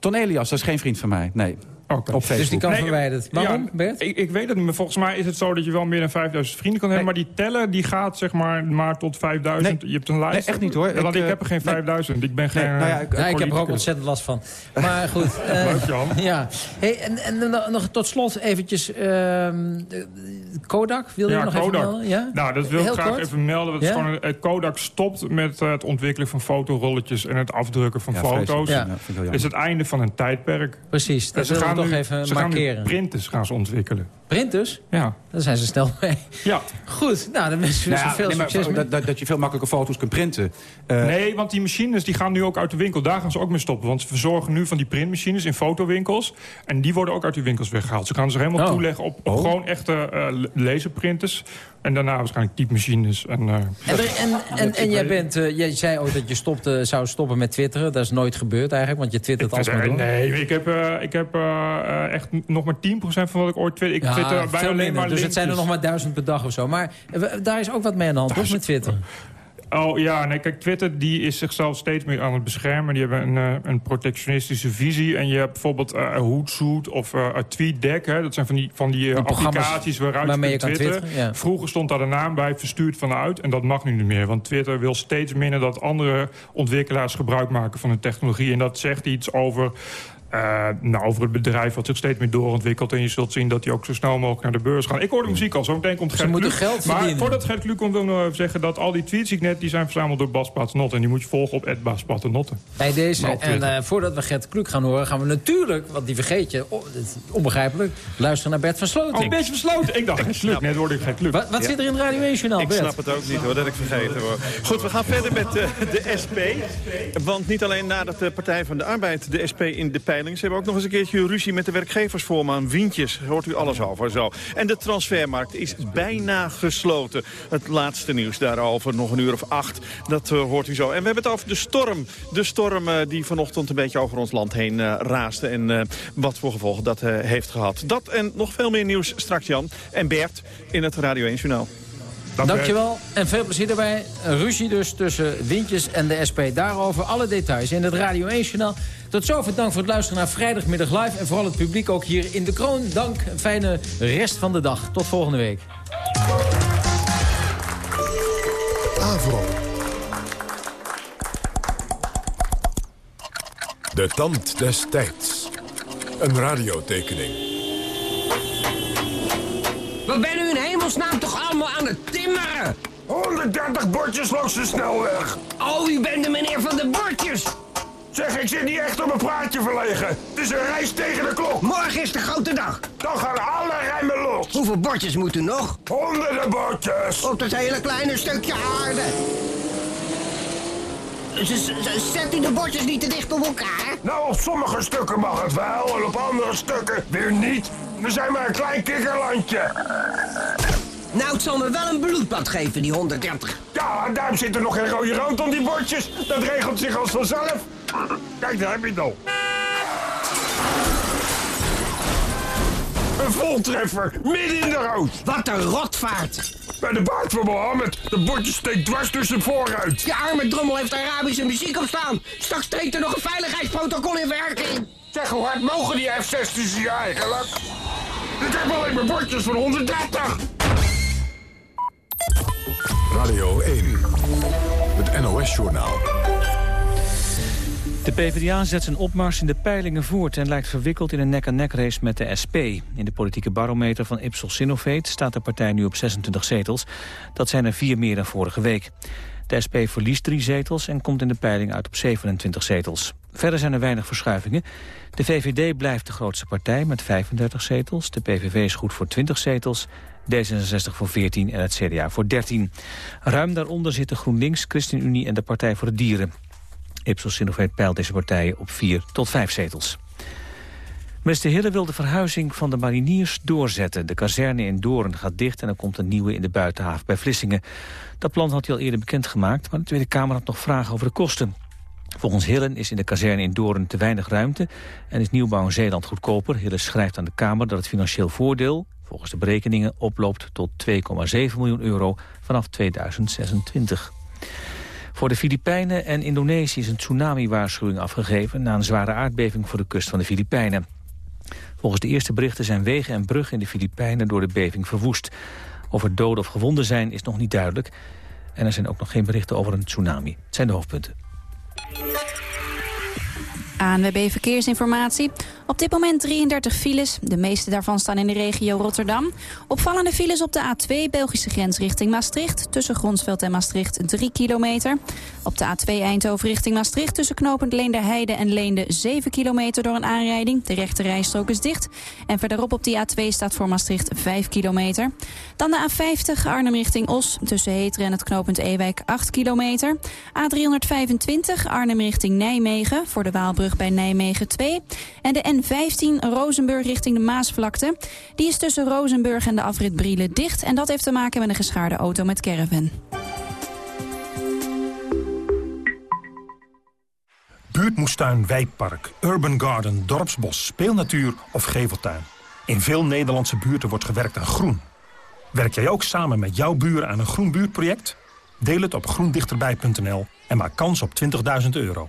Ton Elias, dat is geen vriend van mij. Nee. Op Facebook. Dus die kan Nee, verwijderd. Waarom, ja, Bert? Ik, ik weet het niet, maar volgens mij is het zo dat je wel meer dan 5000 vrienden kan hebben. Maar die tellen die gaat zeg maar maar tot 5000. Nee. Je hebt een lijst. Nee, echt niet, hoor. Ja, want Ik, ik, eh, heb er geen nee. 5000. Ik ben geen. nou ja, eh, ik- heb er ook ontzettend last van. Maar goed. eh, Leuk, Jan. Ja. Hey, en, en dan nog tot slot eventjes... ehm, Kodak, wil je Ja, nog Kodak. even melden? Ja? Nou, dat wil ik graag kort? even melden. is Ja? gewoon eh, Kodak stopt met eh, het ontwikkelen van fotorolletjes en het afdrukken van Ja, foto's. is het einde van een tijdperk. Precies, En dat ze gaan nu, even ze gaan nu markeren. printers gaan ze ontwikkelen. Printers? Ja. Daar zijn ze snel mee. ja. Goed, nou, dan wensen we Nou ja, veel nee, maar succes mee. dat, dat, dat je veel makkelijker foto's kunt printen. Eh, Nee, want die machines die gaan nu ook uit de winkel. Daar gaan ze ook mee stoppen. Want ze verzorgen nu van die printmachines in fotowinkels. En die worden ook uit die winkels weggehaald. Ze gaan ze helemaal Oh. toeleggen op, op Oh. gewoon echte eh, laserprinters. En daarna waarschijnlijk typemachines. En, eh, En, er- en, en, en jij, bent, jij zei ook dat je stopte, zou stoppen met twitteren. Dat is nooit gebeurd eigenlijk, want je twittert door. Nee, ik heb, eh, ik heb echt nog maar 10% van wat ik ooit twitter. Ik Ja, twitter alleen minder. maar Dus het zijn er nog maar duizend per dag of zo. Maar eh, daar is ook wat mee aan de hand, toch, met Twitter? Oh ja, nee, kijk, Twitter die is zichzelf steeds meer aan het beschermen. Die hebben een, eh, een protectionistische visie. En je hebt bijvoorbeeld eh Hootsuite of eh TweetDeck. Hè. Dat zijn van die, van die applicaties waaruit waarmee je kunt twitteren. ja. Vroeger stond daar de naam bij, verstuurd vanuit. En dat mag nu niet meer. Want Twitter wil steeds minder dat andere ontwikkelaars gebruik maken van de technologie. En dat zegt iets over... eh, nou, over het bedrijf wat zich steeds meer doorontwikkelt. En je zult zien dat die ook zo snel mogelijk naar de beurs gaan. Ik hoor de muziek al, zo meteen komt Ze Gert moeten Kluk. geld Maar verdienen. voordat Gert Kluk komt, wil ik nog even zeggen... dat al die tweets die ik net, die zijn verzameld door Bas Paternotte. En die moet je volgen op Bas Paternotte. Bij deze. Maar En eh, voordat we Gert Kluk gaan horen, gaan we natuurlijk, want die vergeet je, oh, onbegrijpelijk, luisteren naar Bert van Sloten. Oh, beetje besloten. Ik dacht, Gert Kluk. Net hoorde ik Gert Kluk. Wat, wat zit er in het Radio 1 Journaal, Ik Bert? snap het ook niet hoor, dat ik vergeten hoor. Goed, we gaan verder met eh, de SP. Want niet alleen nadat de Partij van de Arbeid de SP in de ze hebben ook nog eens een keertje ruzie met de werkgeversvoorman Wientjes. Daar hoort u alles over zo. En de transfermarkt is bijna gesloten. Het laatste nieuws daarover, nog een uur of acht, dat eh, hoort u zo. En we hebben het over de storm. De storm eh, die vanochtend een beetje over ons land heen eh, raasde. En wat voor gevolgen dat heeft gehad. Dat en nog veel meer nieuws straks, Jan. En Bert in het Radio 1 Journaal. Dankjewel en veel plezier. Een ruzie dus tussen Wintjes en de SP. Daarover alle details in het Radio 1 Journaal. Tot zover dank voor het luisteren naar Vrijdagmiddag Live. En vooral het publiek ook hier in de Kroon. Dank, een fijne rest van de dag. Tot volgende week. Avro. De tand des tijds. Een radiotekening. Wat ben u in hemelsnaam toch allemaal aan het timmeren? 130 bordjes langs de snelweg. Oh, u bent de meneer van de bordjes. Zeg, ik zit niet echt op een praatje verlegen. Het is een reis tegen de klok. Morgen is de grote dag. Dan gaan alle remmen los. Hoeveel bordjes moet u nog? Honderden bordjes. Op dat hele kleine stukje aarde. Zet u de bordjes niet te dicht op elkaar? Nou, op sommige stukken mag het wel en op andere stukken weer niet. We zijn maar een klein kikkerlandje. Nou, het zal me wel een bloedbad geven, die 130. Ja, daarom zit er nog geen rode rand om die bordjes. Dat regelt zich als vanzelf. Kijk, daar heb je het al. Een voltreffer, midden in de rood. Wat een rotvaart. Bij de baard van Mohammed. De bordje steekt dwars tussen vooruit. Je arme drommel heeft Arabische muziek op staan. Straks treedt er nog een veiligheidsprotocol in werking. Zeg, hoe hard mogen die F-16's hier eigenlijk? Ik heb alleen maar bordjes van 130. Radio 1. Het NOS-journaal. De PvdA zet zijn opmars in de peilingen voort... en lijkt verwikkeld in een nek-aan-nek race met de SP. In de politieke barometer van Ipsos Sinovate staat de partij nu op 26 zetels. Dat zijn er vier meer dan vorige week. De SP verliest drie zetels en komt in de peiling uit op 27 zetels. Verder zijn er weinig verschuivingen. De VVD blijft de grootste partij met 35 zetels. De PVV is goed voor 20 zetels. D66 voor 14 en het CDA voor 13. Ruim daaronder zitten GroenLinks, ChristenUnie en de Partij voor de Dieren. Ipsos peilt deze partijen op 4 tot 5 zetels. Minister Hille wil de verhuizing van de mariniers doorzetten. De kazerne in Doorn gaat dicht en er komt een nieuwe in de buitenhaven bij Vlissingen. Dat plan had hij al eerder bekendgemaakt, maar de Tweede Kamer had nog vragen over de kosten. Volgens Hillen is in de kazerne in Doorn te weinig ruimte en is nieuwbouw in Zeeland goedkoper. Hillen schrijft aan de Kamer dat het financieel voordeel volgens de berekeningen oploopt tot 2,7 miljoen euro vanaf 2026. Voor de Filipijnen en Indonesië is een tsunami-waarschuwing afgegeven... na een zware aardbeving voor de kust van de Filipijnen. Volgens de eerste berichten zijn wegen en bruggen in de Filipijnen door de beving verwoest. Of er doden of gewonden zijn is nog niet duidelijk. En er zijn ook nog geen berichten over een tsunami. Het zijn de hoofdpunten. ANWB Verkeersinformatie. Op dit moment 33 files. De meeste daarvan staan in de regio Rotterdam. Opvallende files op de A2 Belgische grens richting Maastricht. Tussen Gronsveld en Maastricht 3 kilometer. Op de A2 Eindhoven richting Maastricht. Tussen knopend Leenderheide en Leende 7 kilometer door een aanrijding. De rechte rijstrook is dicht. En verderop op die A2 staat voor Maastricht 5 kilometer. Dan de A50 Arnhem richting Os. Tussen Heteren en het knooppunt Ewijk 8 kilometer. A325 Arnhem richting Nijmegen. Voor de Waalbrug bij Nijmegen 2. En de N15 Rozenburg richting de Maasvlakte. Die is tussen Rozenburg en de afrit Brielen dicht. En dat heeft te maken met een geschaarde auto met caravan. Buurtmoestuin, wijkpark, urban garden, dorpsbos, speelnatuur of geveltuin. In veel Nederlandse buurten wordt gewerkt aan groen. Werk jij ook samen met jouw buren aan een groen buurtproject? Deel het op groendichterbij.nl en maak kans op 20.000 euro.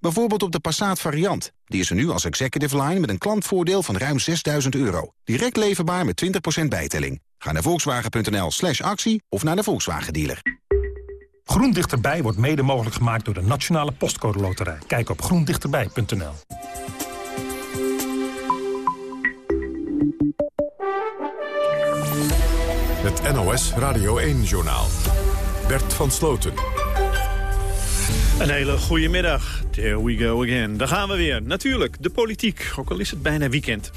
Bijvoorbeeld op de Passat variant. Die is er nu als executive line met een klantvoordeel van ruim 6000 euro. Direct leverbaar met 20% bijtelling. Ga naar volkswagen.nl slash actie of naar de Volkswagen dealer. Groen Dichterbij wordt mede mogelijk gemaakt door de Nationale Postcode Loterij. Kijk op groendichterbij.nl. Het NOS Radio 1-journaal. Bert van Sloten. Een hele goede middag. There we go again. Daar gaan we weer. Natuurlijk, de politiek. Ook al is het bijna weekend.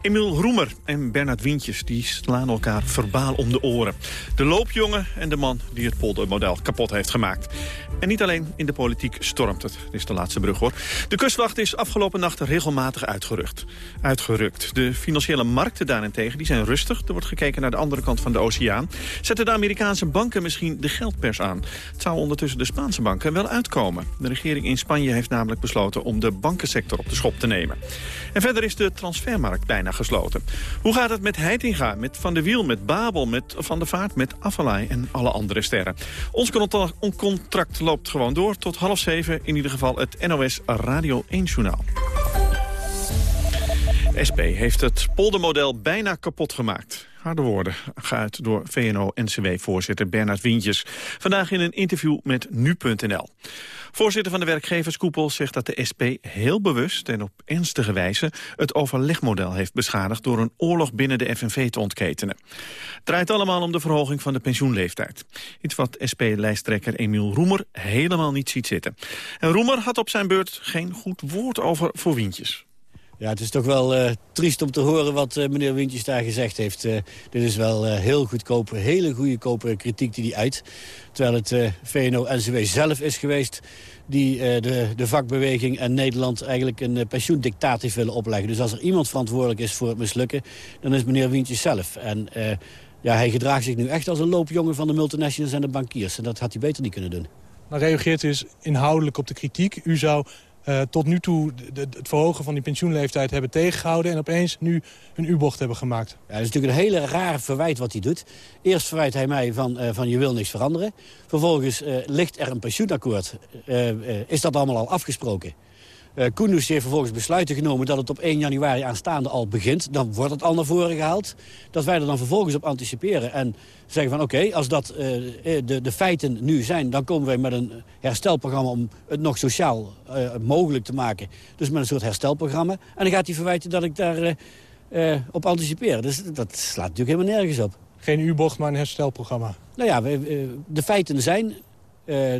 Emiel Roemer en Bernard Wientjes die slaan elkaar verbaal om de oren. De loopjongen en de man die het poldermodel kapot heeft gemaakt. En niet alleen in de politiek stormt het. Dit is de laatste brug hoor. De kustwacht is afgelopen nacht regelmatig uitgerukt. uitgerukt. De financiële markten daarentegen die zijn rustig. Er wordt gekeken naar de andere kant van de oceaan. Zetten de Amerikaanse banken misschien de geldpers aan? Het zou ondertussen de Spaanse banken wel uitkomen. De regering in Spanje heeft namelijk besloten om de bankensector op de schop te nemen. En verder is de transfermarkt bijna gesloten. Hoe gaat het met Heitinga, met Van der Wiel, met Babel, met Van der Vaart, met Avalai en alle andere sterren? Ons contract loopt gewoon door tot half zeven. In ieder geval het NOS Radio 1-journaal. SP heeft het poldermodel bijna kapot gemaakt. Harde woorden geuit door VNO-NCW-voorzitter Bernard Wientjes. Vandaag in een interview met Nu.nl. Voorzitter van de werkgeverskoepel zegt dat de SP heel bewust en op ernstige wijze het overlegmodel heeft beschadigd door een oorlog binnen de FNV te ontketenen. Het draait allemaal om de verhoging van de pensioenleeftijd. Iets wat SP-lijsttrekker Emiel Roemer helemaal niet ziet zitten. En Roemer had op zijn beurt geen goed woord over voor Wientjes. Ja, het is toch wel uh, triest om te horen wat uh, meneer Wintjes daar gezegd heeft. Uh, dit is wel heel goedkope, hele goedkope kritiek die hij uit. Terwijl het VNO-NCW zelf is geweest die de, de vakbeweging en Nederland eigenlijk een pensioendictaat willen opleggen. Dus als er iemand verantwoordelijk is voor het mislukken, dan is meneer Wintjes zelf. En ja, hij gedraagt zich nu echt als een loopjongen van de multinationals en de bankiers. En dat had hij beter niet kunnen doen. Dan reageert u dus inhoudelijk op de kritiek. U zou uh, tot nu toe de, het verhogen van die pensioenleeftijd hebben tegengehouden... en opeens nu een U-bocht hebben gemaakt. Ja, dat is natuurlijk een hele rare verwijt wat hij doet. Eerst verwijt hij mij van, uh, van je wil niks veranderen. Vervolgens uh, ligt er een pensioenakkoord. is dat allemaal al afgesproken? Uh, Koenders heeft vervolgens besluiten genomen dat het op 1 januari aanstaande al begint. Dan wordt het al naar voren gehaald. Dat wij er dan vervolgens op anticiperen en zeggen van oké, als dat uh, de, de feiten nu zijn... dan komen wij met een herstelprogramma om het nog sociaal uh, mogelijk te maken. Dus met een soort herstelprogramma. En dan gaat hij verwijten dat ik daar op anticipeer. Dus dat slaat natuurlijk helemaal nergens op. Geen U-bocht, maar een herstelprogramma. Nou ja, de feiten zijn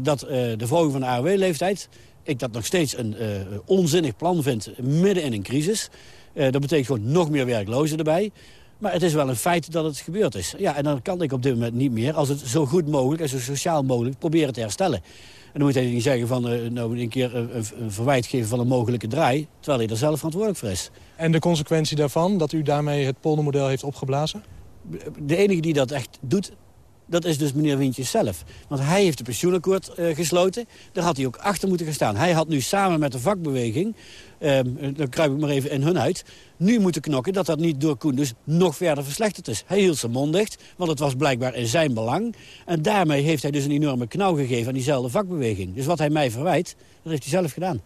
dat de verhoging van de AOW-leeftijd ik dat nog steeds een uh, onzinnig plan vind midden in een crisis. Uh, dat betekent gewoon nog meer werklozen erbij. Maar het is wel een feit dat het gebeurd is. Ja, en dan kan ik op dit moment niet meer, als het zo goed mogelijk en zo sociaal mogelijk, proberen te herstellen. En dan moet hij niet zeggen van uh, nou een keer een, een, verwijt geven van een mogelijke draai, terwijl hij er zelf verantwoordelijk voor is. En de consequentie daarvan, dat u daarmee het poldermodel heeft opgeblazen? De enige die dat echt doet, dat is dus meneer Wintjes zelf. Want hij heeft het pensioenakkoord uh, gesloten. Daar had hij ook achter moeten gaan staan. Hij had nu samen met de vakbeweging, uh, dan kruip ik maar even in hun uit... nu moeten knokken dat dat niet door Koen dus nog verder verslechterd is. Hij hield zijn mond dicht, want het was blijkbaar in zijn belang. En daarmee heeft hij dus een enorme knauw gegeven aan diezelfde vakbeweging. Dus wat hij mij verwijt, dat heeft hij zelf gedaan.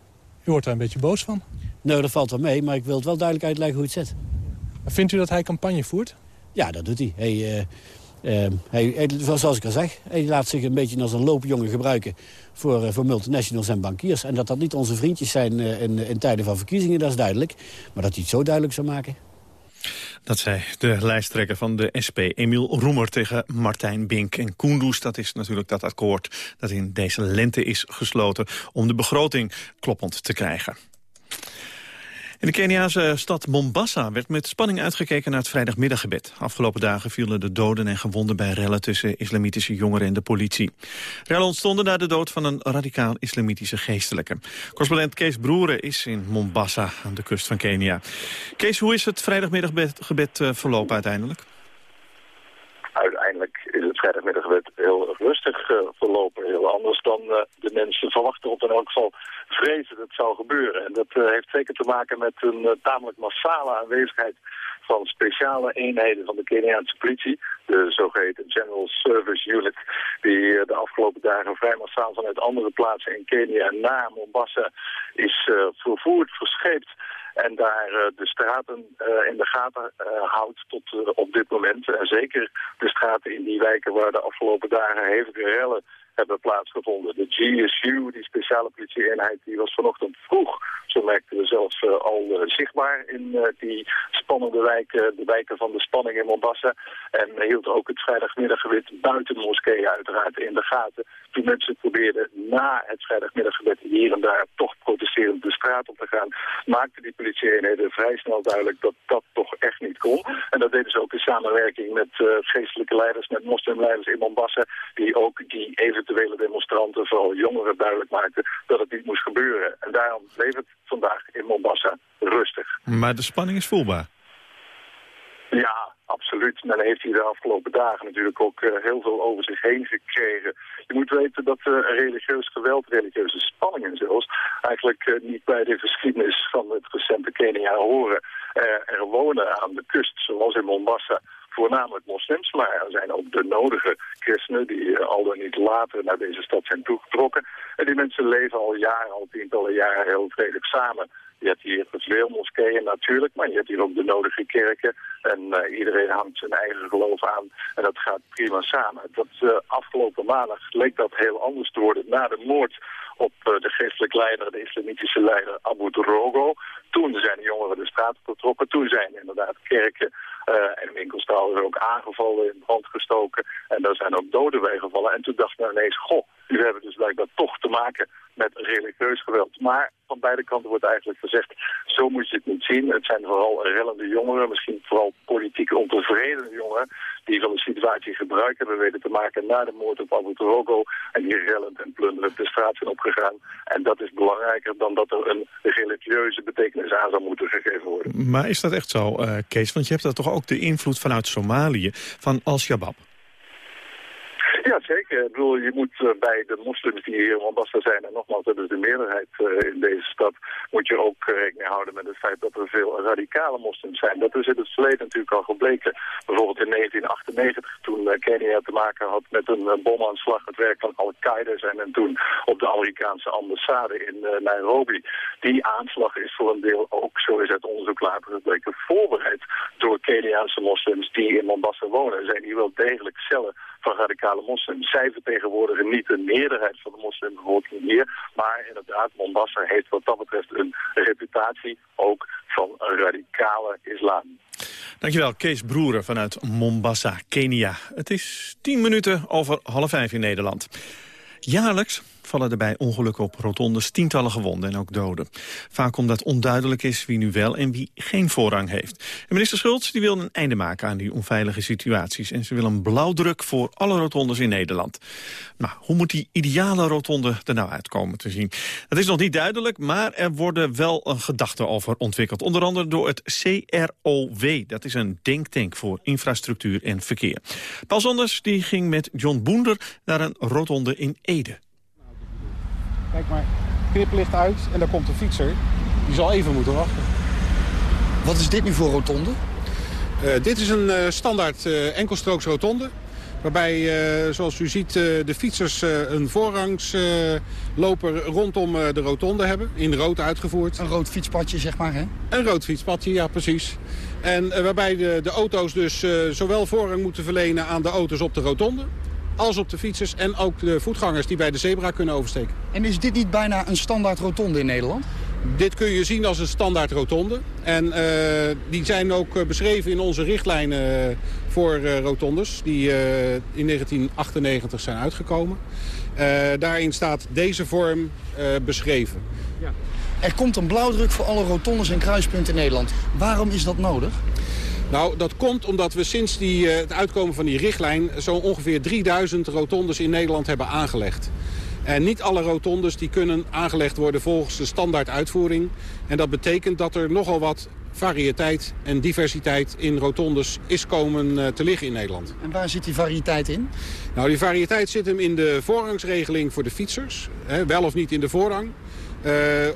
U wordt daar een beetje boos van? Nou, dat valt wel mee, maar ik wil het wel duidelijk uitleggen hoe het zit. Vindt u dat hij campagne voert? Ja, dat doet hij. Hij, uh, uh, hij, zoals ik al zeg, hij laat zich een beetje als een loopjongen gebruiken voor, uh, voor multinationals en bankiers. En dat dat niet onze vriendjes zijn uh, in, in, tijden van verkiezingen, dat is duidelijk. Maar dat hij het zo duidelijk zou maken. Dat zei de lijsttrekker van de SP, Emiel Roemer, tegen Martijn Bink. En Koendoes, dat is natuurlijk dat akkoord dat in deze lente is gesloten... om de begroting kloppend te krijgen. In de Keniaanse stad Mombasa werd met spanning uitgekeken naar het vrijdagmiddaggebed. Afgelopen dagen vielen de doden en gewonden bij rellen tussen islamitische jongeren en de politie. Rellen ontstonden na de dood van een radicaal islamitische geestelijke. Correspondent Kees Broeren is in Mombasa aan de kust van Kenia. Kees, hoe is het vrijdagmiddaggebed eh, verlopen uiteindelijk? Uiteindelijk is het vrijdagmiddaggebed heel rustig uh, verlopen. Heel anders dan uh, de mensen verwachten op in elk geval vrezen dat zou gebeuren. En dat uh, heeft zeker te maken met een uh, tamelijk massale aanwezigheid van speciale eenheden van de Keniaanse politie, de zogeheten General Service Unit, die uh, de afgelopen dagen vrij massaal vanuit andere plaatsen in Kenia naar Mombasa is vervoerd, verscheept en daar de straten in de gaten houdt tot op dit moment. En zeker de straten in die wijken waar de afgelopen dagen hevige rellen hebben plaatsgevonden. De GSU, die speciale politieeenheid, die was vanochtend vroeg, zo merkten we zelfs uh, al uh, zichtbaar in uh, die spannende wijken, de wijken van de spanning in Mombasa. En hield ook het vrijdagmiddaggebed buiten de moskee uiteraard in de gaten. Toen mensen probeerden na het vrijdagmiddaggebed hier en daar toch protesterend de straat op te gaan, maakten die politieeenheden vrij snel duidelijk dat dat toch echt niet kon. En dat deden ze ook in samenwerking met geestelijke leiders, met moslimleiders in Mombasa, die ook die even eventuele demonstranten, vooral jongeren, duidelijk maakten dat het niet moest gebeuren. En daarom bleef vandaag in Mombasa rustig. Maar de spanning is voelbaar. Ja, absoluut. Men heeft hier de afgelopen dagen natuurlijk ook uh, heel veel over zich heen gekregen. Je moet weten dat uh, religieus geweld, religieuze spanningen zelfs, eigenlijk uh, niet bij de geschiedenis van het recente Kenia horen. er wonen aan de kust, zoals in Mombasa, voornamelijk moslims, maar er zijn ook de nodige christenen die uh, al dan niet later naar deze stad zijn toegetrokken. En die mensen leven al jaren, al tientallen jaren heel vredig samen. Je hebt hier veel moskeeën natuurlijk, maar je hebt hier ook de nodige kerken. En uh, iedereen hangt zijn eigen geloof aan en dat gaat prima samen. Dat uh, afgelopen maandag leek dat heel anders te worden na de moord op uh, de geestelijk leider, de islamitische leider Abu Drogo. Toen zijn de jongeren de straat getrokken, toen zijn inderdaad kerken uh, en winkelstraal ook aangevallen, in brand gestoken. En daar zijn ook doden bij gevallen. En toen dacht men ineens, goh, nu hebben we dus blijkbaar toch te maken met religieus geweld. Maar van beide kanten wordt eigenlijk gezegd, Zo moet je het niet zien. Het zijn vooral rellende jongeren, misschien vooral politiek ontevreden jongeren, die van de situatie gebruik hebben weten te maken na de moord op Abu Torogo en die rellend en plunderend de straat zijn opgegaan. En dat is belangrijker dan dat er een religieuze betekenis aan zou moeten gegeven worden. Maar is dat echt zo, uh, Kees? Want je hebt daar toch ook de invloed vanuit Somalië, van Al-Shabaab? Ja, zeker. Ik bedoel, je moet uh, bij de moslims die hier in Mombasa zijn, en nogmaals, dat is de meerderheid uh, in deze stad, moet je ook rekening houden met het feit dat er veel radicale moslims zijn. Dat is in het verleden natuurlijk al gebleken. Bijvoorbeeld in 1998, toen Kenia te maken had met een bomaanslag, het werk van Al-Qaeda zijn en toen op de Amerikaanse ambassade in Nairobi. Die aanslag is voor een deel ook, zo is het onderzoek later gebleken, voorbereid door Keniaanse moslims die in Mombasa wonen. Er zijn hier wel degelijk cellen van radicale moslims. Zij vertegenwoordigen niet de meerderheid van de moslimbevolking hier. Maar inderdaad, Mombasa heeft wat dat betreft een reputatie ook van een radicale islam. Dankjewel, Kees Broeren vanuit Mombasa, Kenia. Het is tien minuten over half vijf in Nederland. Jaarlijks vallen er bij ongelukken op rotondes tientallen gewonden en ook doden. Vaak omdat onduidelijk is wie nu wel en wie geen voorrang heeft. Minister Schultz die wil een einde maken aan die onveilige situaties. En ze wil een blauwdruk voor alle rotondes in Nederland. Maar hoe moet die ideale rotonde er nou uitkomen te zien? Dat is nog niet duidelijk, maar er worden wel gedachten over ontwikkeld. Onder andere door het CROW. Dat is een denktank voor infrastructuur en verkeer. Paul Sanders die ging met John Boender naar een rotonde in Ede. Kijk maar, kniplicht uit en daar komt een fietser. Die zal even moeten wachten. Wat is dit nu voor rotonde? Uh, dit is een uh, standaard uh, enkelstrooks rotonde. Waarbij, zoals u ziet, de fietsers een voorrangsloper rondom de rotonde hebben. In rood uitgevoerd. Een rood fietspadje, zeg maar, hè? Een rood fietspadje, ja, precies. En waarbij de, de auto's dus zowel voorrang moeten verlenen aan de auto's op de rotonde als op de fietsers en ook de voetgangers die bij de zebra kunnen oversteken. En is dit niet bijna een standaard rotonde in Nederland? Dit kun je zien als een standaard rotonde. En uh, die zijn ook beschreven in onze richtlijnen voor uh, rotondes... die uh, in 1998 zijn uitgekomen. daarin staat deze vorm beschreven. Ja. Er komt een blauwdruk voor alle rotondes en kruispunten in Nederland. Waarom is dat nodig? Nou, dat komt omdat we sinds die, het uitkomen van die richtlijn... zo ongeveer 3000 rotondes in Nederland hebben aangelegd. En niet alle rotondes die kunnen aangelegd worden volgens de standaard uitvoering. En dat betekent dat er nogal wat variëteit en diversiteit in rotondes is komen te liggen in Nederland. En waar zit die variëteit in? Nou, die variëteit zit hem in de voorrangsregeling voor de fietsers. Hè, wel of niet in de voorrang. Uh,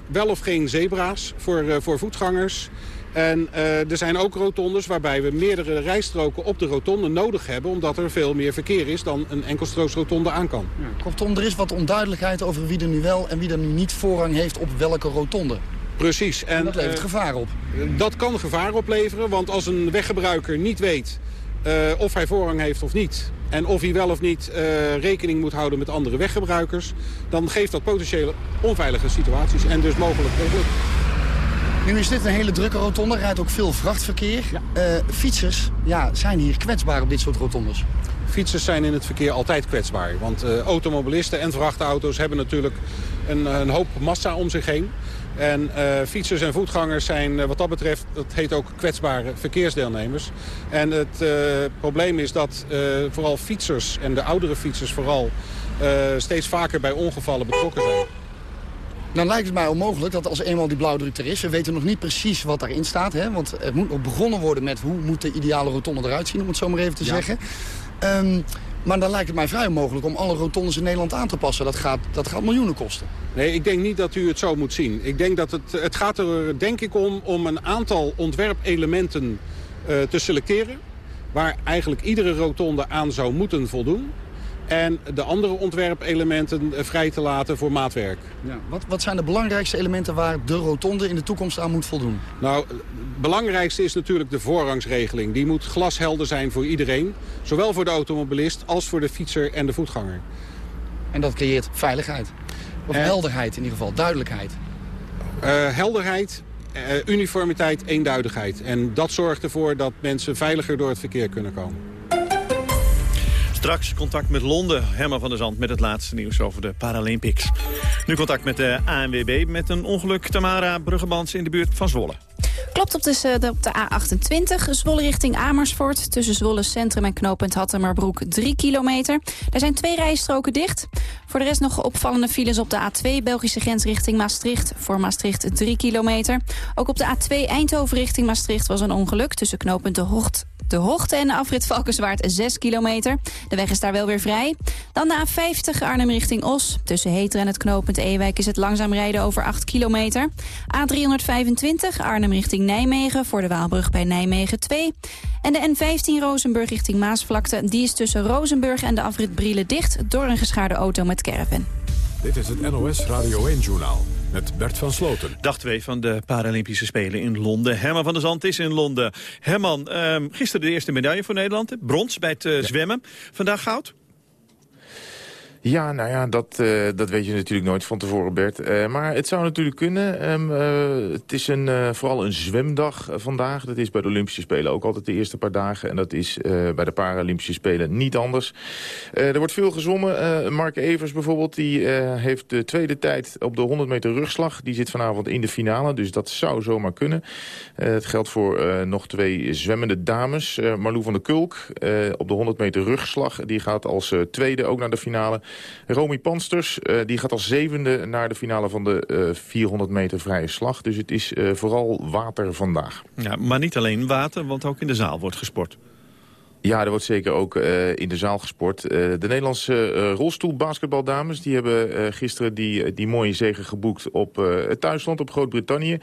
wel of geen zebra's voor, uh, voor voetgangers. En uh, er zijn ook rotondes waarbij we meerdere rijstroken op de rotonde nodig hebben... omdat er veel meer verkeer is dan een enkelstrooksrotonde aan kan. Ja, kortom, er is wat onduidelijkheid over wie er nu wel en wie er nu niet voorrang heeft op welke rotonde. Precies. En, en dat levert uh, gevaar op. Dat kan gevaar opleveren, want als een weggebruiker niet weet... Uh, of hij voorrang heeft of niet... en of hij wel of niet uh, rekening moet houden met andere weggebruikers... dan geeft dat potentiële onveilige situaties en dus mogelijk ongeluk. Nu is dit een hele drukke rotonde, er rijdt ook veel vrachtverkeer. Ja. Uh, fietsers ja, zijn hier kwetsbaar op dit soort rotondes. Fietsers zijn in het verkeer altijd kwetsbaar. Want uh, automobilisten en vrachtauto's hebben natuurlijk een, een, hoop massa om zich heen. En uh, fietsers en voetgangers zijn wat dat betreft, dat heet ook kwetsbare verkeersdeelnemers. En het probleem is dat vooral fietsers en de oudere fietsers vooral steeds vaker bij ongevallen betrokken zijn. Dan lijkt het mij onmogelijk dat als eenmaal die blauwdruk er is... we weten nog niet precies wat daarin staat. Hè, want er moet nog begonnen worden met hoe moet de ideale rotonde eruit zien... om het zo maar even te ja. zeggen. Um, maar dan lijkt het mij vrij onmogelijk om alle rotondes in Nederland aan te passen. Dat gaat, dat gaat miljoenen kosten. Nee, ik denk niet dat u het zo moet zien. Ik denk dat het, het gaat er denk ik om om een aantal ontwerpelementen uh, te selecteren... waar eigenlijk iedere rotonde aan zou moeten voldoen en de andere ontwerpelementen vrij te laten voor maatwerk. Ja. Wat, wat zijn de belangrijkste elementen waar de rotonde in de toekomst aan moet voldoen? Nou, het belangrijkste is natuurlijk de voorrangsregeling. Die moet glashelder zijn voor iedereen. Zowel voor de automobilist als voor de fietser en de voetganger. En dat creëert veiligheid? Of en... helderheid in ieder geval, duidelijkheid? Uh, helderheid, uh, uniformiteit, eenduidigheid. En dat zorgt ervoor dat mensen veiliger door het verkeer kunnen komen. Straks contact met Londen. Herman van der Zand met het laatste nieuws over de Paralympics. Nu contact met de ANWB met een ongeluk Tamara Bruggebans in de buurt van Zwolle. Klopt op de, de- op de A28, Zwolle richting Amersfoort. Tussen Zwolle Centrum en knooppunt Hattemerbroek 3 kilometer. Er zijn twee rijstroken dicht. Voor de rest nog opvallende files op de A2 Belgische grens richting Maastricht. Voor Maastricht 3 kilometer. Ook op de A2 Eindhoven richting Maastricht was een ongeluk. Tussen knooppunt De Hocht de Hoogte en de afrit Valkenswaard 6 kilometer. De weg is daar wel weer vrij. Dan de A50 Arnhem richting Os. Tussen Heter en het knooppunt Ewijk is het langzaam rijden over 8 kilometer. A325 Arnhem richting Nijmegen voor de Waalbrug bij Nijmegen 2. En de N15 Rozenburg richting Maasvlakte. Die is tussen Rozenburg en de afrit Brielen dicht door een geschaarde auto met caravan. Dit is het NOS Radio 1-journaal met Bert van Sloten. Dag 2 van de Paralympische Spelen in Londen. Herman van der Zand is in Londen. Herman, ehm, gisteren de eerste medaille voor Nederland. Brons bij het eh, zwemmen. Vandaag goud? Ja, nou ja, dat, eh, dat weet je natuurlijk nooit van tevoren, Bert. Eh, maar het zou natuurlijk kunnen. Ehm, eh, het is een, vooral een zwemdag vandaag. Dat is bij de Olympische Spelen ook altijd de eerste paar dagen. En dat is bij de Paralympische Spelen niet anders. Er wordt veel gezwommen. Eh, Mark Evers bijvoorbeeld, die heeft de tweede tijd op de 100 meter rugslag. Die zit vanavond in de finale, dus dat zou zomaar kunnen. Het geldt voor nog twee zwemmende dames. Marlou van der Kulk op de 100 meter rugslag. Die gaat als tweede ook naar de finale. Romy Pansters eh, die gaat als zevende naar de finale van de eh, 400 meter vrije slag. Dus het is eh, vooral water vandaag. Ja, maar niet alleen water, want ook in de zaal wordt gesport. Ja, er wordt zeker ook eh, in de zaal gesport. Eh, de Nederlandse uh, rolstoelbasketbaldames... die hebben gisteren die, die mooie zege geboekt op het thuisland, op Groot-Brittannië.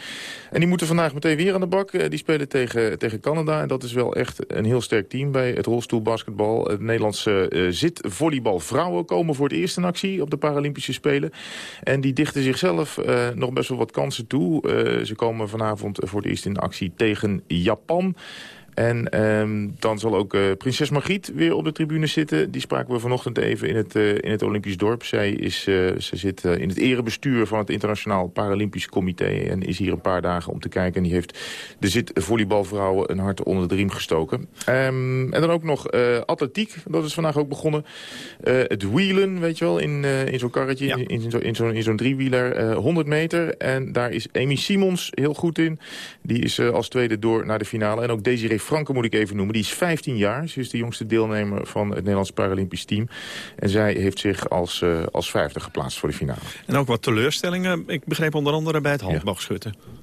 En die moeten vandaag meteen weer aan de bak. Die spelen tegen, tegen Canada. En dat is wel echt een heel sterk team bij het rolstoelbasketbal. Het Nederlandse zitvolleybalvrouwen komen voor het eerst in actie... op de Paralympische Spelen. En die dichten zichzelf nog best wel wat kansen toe. Ze komen vanavond voor het eerst in actie tegen Japan... En um, dan zal ook uh, prinses Margriet weer op de tribune zitten. Die spraken we vanochtend even in het, uh, in het Olympisch dorp. Zij, is, uh, zij zit in het erebestuur van het Internationaal Paralympisch Comité... en is hier een paar dagen om te kijken. En die heeft de zitvolleybalvrouwen een hart onder de riem gestoken. Um, en dan ook nog atletiek, dat is vandaag ook begonnen. het wielen, weet je wel, in, in zo'n karretje, ja. in, in zo'n zo driewieler. 100 meter, en daar is Amy Simons heel goed in. Die is als tweede door naar de finale. En ook Desiree Franke moet ik even noemen. Die is 15 jaar. Ze is de jongste deelnemer van het Nederlands Paralympisch team. En zij heeft zich als, uh, als vijfde geplaatst voor de finale. En ook wat teleurstellingen. Ik begreep onder andere bij het handboogschutten. Ja.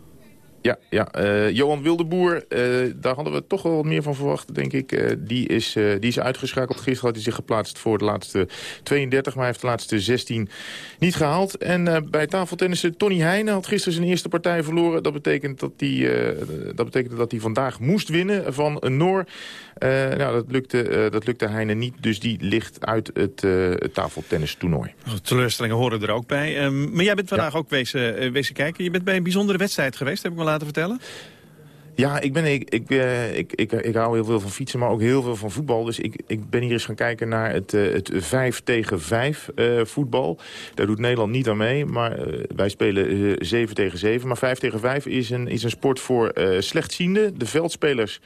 Ja, ja. Uh, Johan Wildeboer, uh, daar hadden we toch wel wat meer van verwacht, denk ik. Uh, die, is, die is uitgeschakeld. Gisteren had hij zich geplaatst voor de laatste 32, maar hij heeft de laatste 16 niet gehaald. En bij tafeltennissen, Tony Heijnen had gisteren zijn eerste partij verloren. Dat betekent dat hij, dat betekende dat hij vandaag moest winnen van een Noor. nou, dat lukte, dat lukte Heijnen niet, dus die ligt uit het, het tafeltennistoernooi. Teleurstellingen horen er ook bij. Maar jij bent vandaag ja. ook wezen, wezen kijken. Je bent bij een bijzondere wedstrijd geweest, heb ik me laten vertellen? Ja, ik, ben, ik, ik, uh, ik, ik, ik hou heel veel van fietsen, maar ook heel veel van voetbal. Dus ik, ik ben hier eens gaan kijken naar het, uh, het 5 tegen 5 uh, voetbal. Daar doet Nederland niet aan mee, maar wij spelen 7 tegen 7. Maar 5 tegen 5 is een, is een sport voor slechtzienden. De veldspelers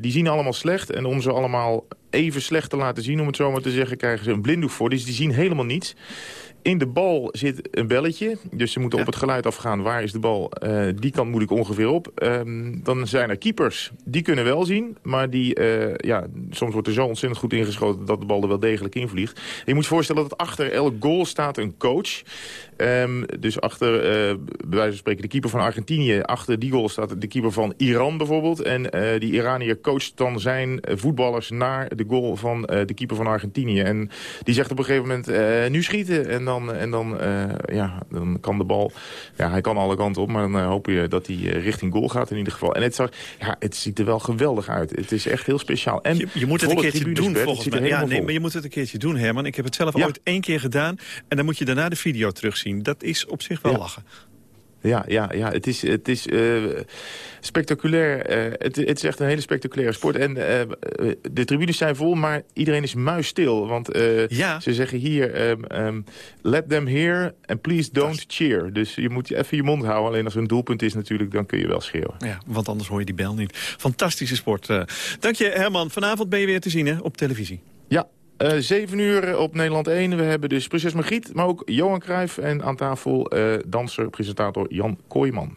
die zien allemaal slecht. En om ze allemaal even slecht te laten zien, om het zo maar te zeggen, krijgen ze een blinddoek voor. Dus die zien helemaal niets. In de bal zit een belletje. Dus ze moeten ja. op het geluid afgaan. Waar is de bal? Uh, die kant moet ik ongeveer op. Um, dan zijn er keepers. Die kunnen wel zien. Maar die, uh, ja, soms wordt er zo ontzettend goed ingeschoten... dat de bal er wel degelijk in vliegt. Je moet je voorstellen dat achter elk goal staat een coach. Um, dus achter, uh, bij wijze van spreken, de keeper van Argentinië... achter die goal staat de keeper van Iran bijvoorbeeld. En die Iranier coacht dan zijn voetballers naar de goal van de keeper van Argentinië. En die zegt op een gegeven moment, nu schieten. En dan en dan, ja, dan kan de bal... Ja, hij kan alle kanten op, maar dan hoop je dat hij richting goal gaat in ieder geval. En het, zag, ja, het ziet er wel geweldig uit. Het is echt heel speciaal. En je, je moet het een keertje doen, volgens mij. Ja, nee, maar je moet het een keertje doen, Herman. Ik heb het zelf ja. ooit één keer gedaan. En dan moet je daarna de video terugzien. Dat is op zich wel ja. lachen. Ja, ja, ja, het is, het is uh, spectaculair. Uh, het, het is echt een hele spectaculaire sport. En uh, de tribunes zijn vol, maar iedereen is muisstil. Want ja. ze zeggen hier, um, um, let them hear and please don't cheer. Dus je moet even je mond houden. Alleen als er een doelpunt is natuurlijk, dan kun je wel schreeuwen. Ja, want anders hoor je die bel niet. Fantastische sport. Dank je Herman. Vanavond ben je weer te zien hè, op televisie. Ja, Uh, zeven uur op Nederland 1. We hebben dus prinses Margriet, maar ook Johan Cruijff... en aan tafel uh, danser, presentator Jan Kooijman.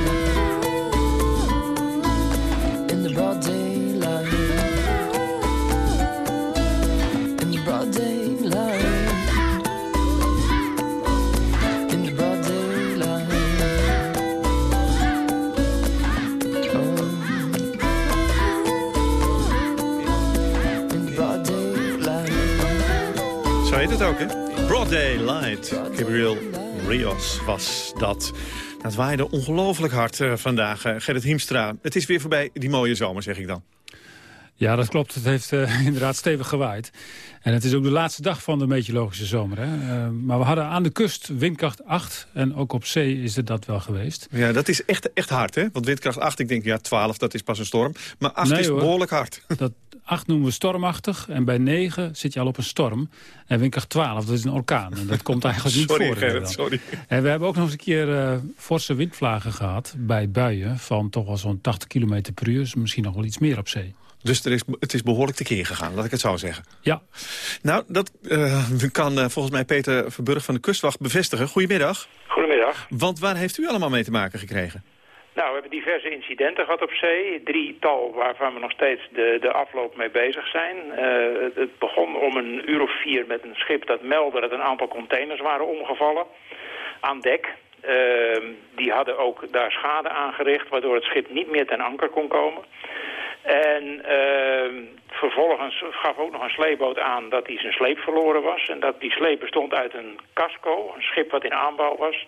Ook, hè? Broad Daylight. Gabriel Rios was dat. Het waaide ongelooflijk hard uh, vandaag, uh, Gerrit Hiemstra. Het is weer voorbij, die mooie zomer, zeg ik dan. Ja, dat klopt. Het heeft uh, inderdaad stevig gewaaid. En het is ook de laatste dag van de meteorologische zomer. Hè? maar we hadden aan de kust windkracht 8. En ook op zee is het dat wel geweest. Ja, dat is echt, echt hard, hè? Want windkracht 8, ik denk, ja, 12, dat is pas een storm. Maar 8 nee, is hoor. behoorlijk hard. Dat 8 noemen we stormachtig. En bij 9 zit je al op een storm. En windkracht 12, dat is een orkaan. En dat komt eigenlijk niet sorry, voor. Gerrit, sorry. En we hebben ook nog eens een keer uh, forse windvlagen gehad... bij buien van toch wel zo'n 80 km per uur. Dus misschien nog wel iets meer op zee. Dus er is, het is behoorlijk tekeer gegaan, laat ik het zo zeggen. Ja. Nou, dat uh, kan uh, volgens mij Peter Verburg van de Kustwacht bevestigen. Goedemiddag. Goedemiddag. Want waar heeft u allemaal mee te maken gekregen? Nou, we hebben diverse incidenten gehad op zee. Drietal waarvan we nog steeds de, de afloop mee bezig zijn. Uh, het, begon om een uur of vier met een schip dat meldde dat een aantal containers waren omgevallen aan dek. Uh, die hadden ook daar schade aangericht, waardoor het schip niet meer ten anker kon komen. En uh, vervolgens gaf ook nog een sleepboot aan dat hij zijn sleep verloren was. En dat die sleep bestond uit een casco, een schip wat in aanbouw was.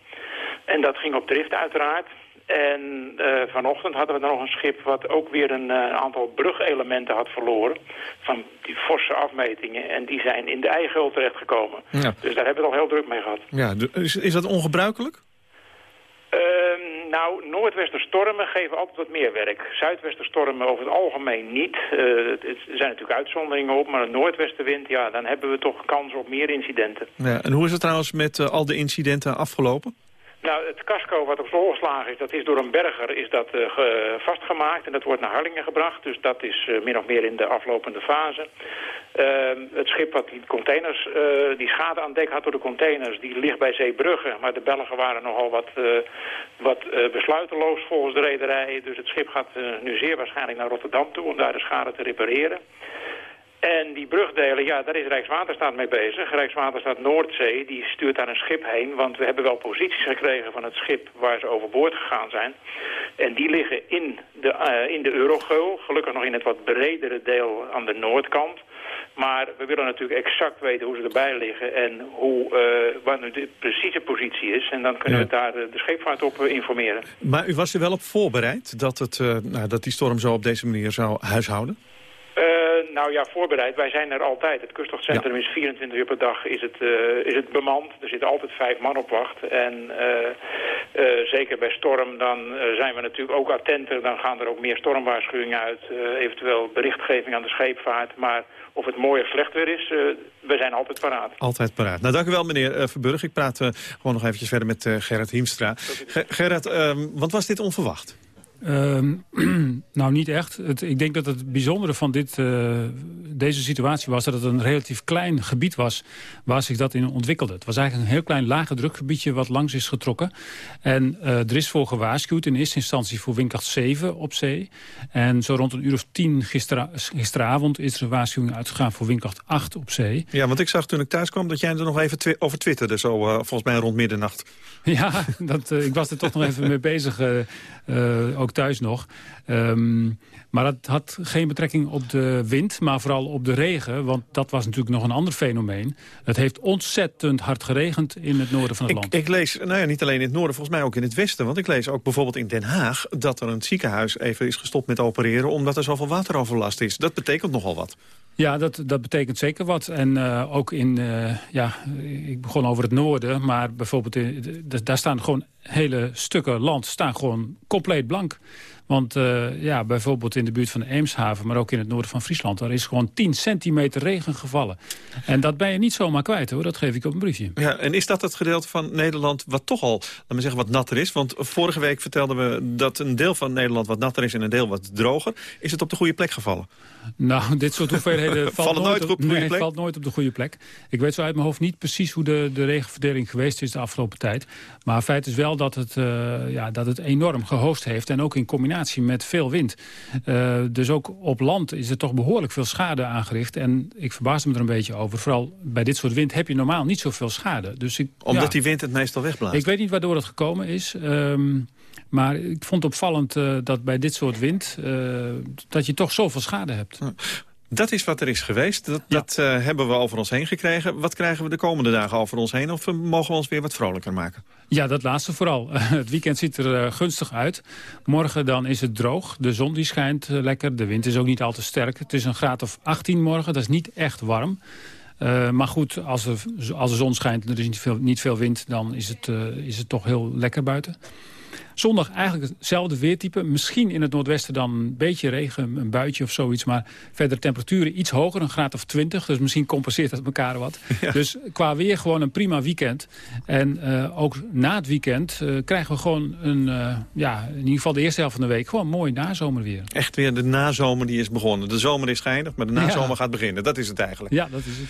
En dat ging op drift uiteraard. En uh, vanochtend hadden we dan nog een schip wat ook weer een uh, aantal brugelementen had verloren. Van die forse afmetingen. En die zijn in de eigul terechtgekomen. Ja. Dus daar hebben we het al heel druk mee gehad. Ja, is, is dat ongebruikelijk? Uh, nou, noordwesterstormen geven altijd wat meer werk. Zuidwesterstormen over het algemeen niet. Uh, er zijn natuurlijk uitzonderingen op, maar een noordwestenwind, ja, dan hebben we toch kans op meer incidenten. Ja, en hoe is het trouwens met al de incidenten afgelopen? Nou, het casco wat op slot geslagen is, dat is door een berger is dat, ge, vastgemaakt en dat wordt naar Harlingen gebracht. Dus dat is uh, min of meer in de aflopende fase. Ehm, het schip wat die containers, eh, die schade aan dek had door de containers, die ligt bij Zeebrugge. Maar de Belgen waren nogal wat, wat besluiteloos volgens de rederij. Dus het schip gaat nu zeer waarschijnlijk naar Rotterdam toe om daar de schade te repareren. En die brugdelen, ja, daar is Rijkswaterstaat mee bezig. Rijkswaterstaat Noordzee, die stuurt daar een schip heen. Want we hebben wel posities gekregen van het schip waar ze overboord gegaan zijn. En die liggen in de, uh, in de Eurogeul. Gelukkig nog in het wat bredere deel aan de noordkant. Maar we willen natuurlijk exact weten hoe ze erbij liggen en hoe, uh, wat nu de precieze positie is. En dan kunnen we daar de scheepvaart op informeren. Maar u was er wel op voorbereid dat, het, uh, nou, dat die storm zo op deze manier zou huishouden? Nou ja, voorbereid. Wij zijn er altijd. Het kustwachtcentrum ja. is 24 uur per dag is het, uh, is het bemand. Er zitten altijd vijf man op wacht. En uh, zeker bij storm, dan zijn we natuurlijk ook attenter. Dan gaan er ook meer stormwaarschuwingen uit. eventueel berichtgeving aan de scheepvaart. Maar of het mooi of slecht weer is, we zijn altijd paraat. Altijd paraat. Nou, dank u wel, meneer Verburg. Ik praat gewoon nog eventjes verder met Gerrit Hiemstra. Gerrit, ehm, wat was dit onverwacht? Uh, nou, niet echt. Het, ik denk dat het bijzondere van dit, uh, deze situatie was... dat het een relatief klein gebied was waar zich dat in ontwikkelde. Het was eigenlijk een heel klein lage drukgebiedje wat langs is getrokken. En uh, er is voor gewaarschuwd in eerste instantie voor windkracht 7 op zee. En zo rond een uur of tien gistera gisteravond is er een waarschuwing uitgegaan voor windkracht 8 op zee. Ja, want ik zag toen ik thuis kwam dat jij er nog even twi over twitterde. Zo uh, volgens mij rond middernacht. Ja, dat, ik was er toch nog even mee bezig, ook thuis nog. Um, maar dat had geen betrekking op de wind, maar vooral op de regen. Want dat was natuurlijk nog een ander fenomeen. Het heeft ontzettend hard geregend in het noorden van het ik, land. Ik lees, nou ja, niet alleen in het noorden, volgens mij ook in het westen. Want ik lees ook bijvoorbeeld in Den Haag... dat er een ziekenhuis even is gestopt met opereren... omdat er zoveel wateroverlast is. Dat betekent nogal wat. Ja, dat, dat betekent zeker wat. En uh, ook in, uh, ja, ik begon over het noorden, maar bijvoorbeeld in, daar staan gewoon hele stukken land staan gewoon compleet blank. Want uh, ja, bijvoorbeeld in de buurt van de Eemshaven, maar ook in het noorden van Friesland... daar is gewoon 10 centimeter regen gevallen. En dat ben je niet zomaar kwijt, hoor. Dat geef ik op een briefje. Ja, en is dat het gedeelte van Nederland wat toch al, laat me zeggen, wat natter is? Want vorige week vertelden we dat een deel van Nederland wat natter is... en een deel wat droger. Is het op de goede plek gevallen? Nou, dit soort hoeveelheden valt, nooit, nooit, op, de nee, valt nooit op de goede plek. Ik weet zo uit mijn hoofd niet precies hoe de, de regenverdeling geweest is de afgelopen tijd. Maar feit is wel dat het, uh, ja, dat het enorm gehoogd heeft. En ook in combinatie met veel wind. Uh, dus ook op land is er toch behoorlijk veel schade aangericht. En ik verbaas me er een beetje over. Vooral bij dit soort wind heb je normaal niet zoveel schade. Dus ik, Omdat ja, die wind het meestal wegblaast? Ik weet niet waardoor het gekomen is. Um, maar ik vond het opvallend uh, dat bij dit soort wind... Uh, dat je toch zoveel schade hebt. Dat is wat er is geweest. Dat, ja. dat uh, hebben we over ons heen gekregen. Wat krijgen we de komende dagen over ons heen? Of mogen we ons weer wat vrolijker maken? Ja, dat laatste vooral. het weekend ziet er gunstig uit. Morgen dan is het droog. De zon die schijnt lekker. De wind is ook niet al te sterk. Het is een graad of 18 morgen. Dat is niet echt warm. Uh, maar goed, als, er, als de zon schijnt en er is niet veel, niet veel wind... dan is het, is het toch heel lekker buiten. Zondag eigenlijk hetzelfde weertype. Misschien in het noordwesten dan een beetje regen, een buitje of zoiets. Maar verder temperaturen iets hoger, een graad of 20. Dus misschien compenseert dat elkaar wat. Ja. Dus qua weer gewoon een prima weekend. En uh, ook na het weekend uh, krijgen we gewoon een, uh, ja, in ieder geval de eerste helft van de week... gewoon mooi nazomerweer. Echt weer de nazomer die is begonnen. De zomer is geëindigd, maar de nazomer ja. gaat beginnen. Dat is het eigenlijk. Ja, dat is het.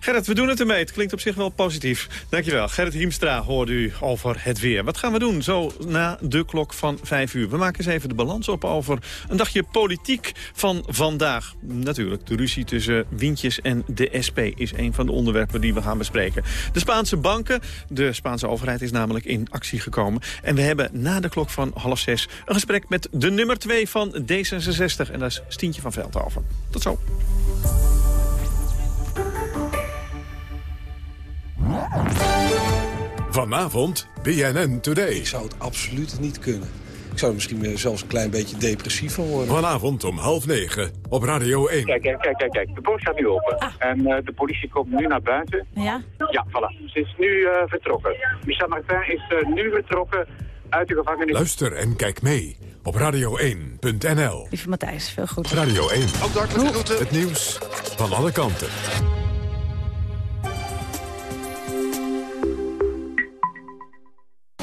Gerrit, we doen het ermee. Het klinkt op zich wel positief. Dankjewel. Gerrit Hiemstra hoorde u over het weer. Wat gaan we doen zo na de klok van 5 uur. We maken eens even de balans op over een dagje politiek van vandaag. Natuurlijk, de ruzie tussen Wintjes en de SP is een van de onderwerpen die we gaan bespreken. De Spaanse banken, de Spaanse overheid is namelijk in actie gekomen. En we hebben na de klok van half zes een gesprek met de nummer 2 van D66. En dat is Stientje van Veldhoven. Tot zo. Vanavond BNN Today. Ik zou het absoluut niet kunnen. Ik zou er misschien zelfs een klein beetje depressief van worden. Vanavond om half negen op Radio 1. Kijk, kijk, kijk, kijk. De poort gaat nu open. Ah. En uh, de politie komt nu naar buiten. Ja? Ja, voilà. Ze is nu uh, vertrokken. Michel Martin is uh, nu vertrokken uit de gevangenis. Luister en kijk mee op radio1.nl. Lieve Matthijs, veel goed. Radio 1. Ook daar met de groeten. Het nieuws van alle kanten.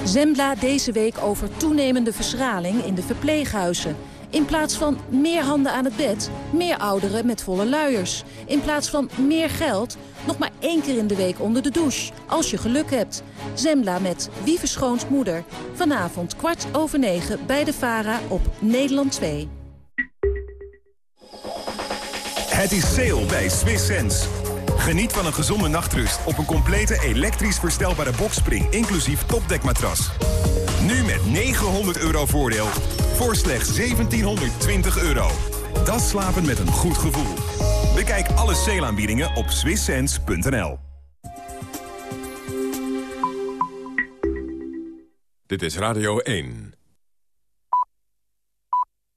Zembla deze week over toenemende verschraling in de verpleeghuizen. In plaats van meer handen aan het bed, meer ouderen met volle luiers. In plaats van meer geld, nog maar één keer in de week onder de douche. Als je geluk hebt. Zembla met Wie verschoont moeder. Vanavond kwart over negen bij de VARA op Nederland 2. Het is sale bij Swiss Sense. Geniet van een gezonde nachtrust op een complete elektrisch verstelbare boxspring... inclusief topdekmatras. Nu met 900 euro voordeel voor slechts 1720 euro. Dat slapen met een goed gevoel. Bekijk alle sale op swisssense.nl. Dit is Radio 1.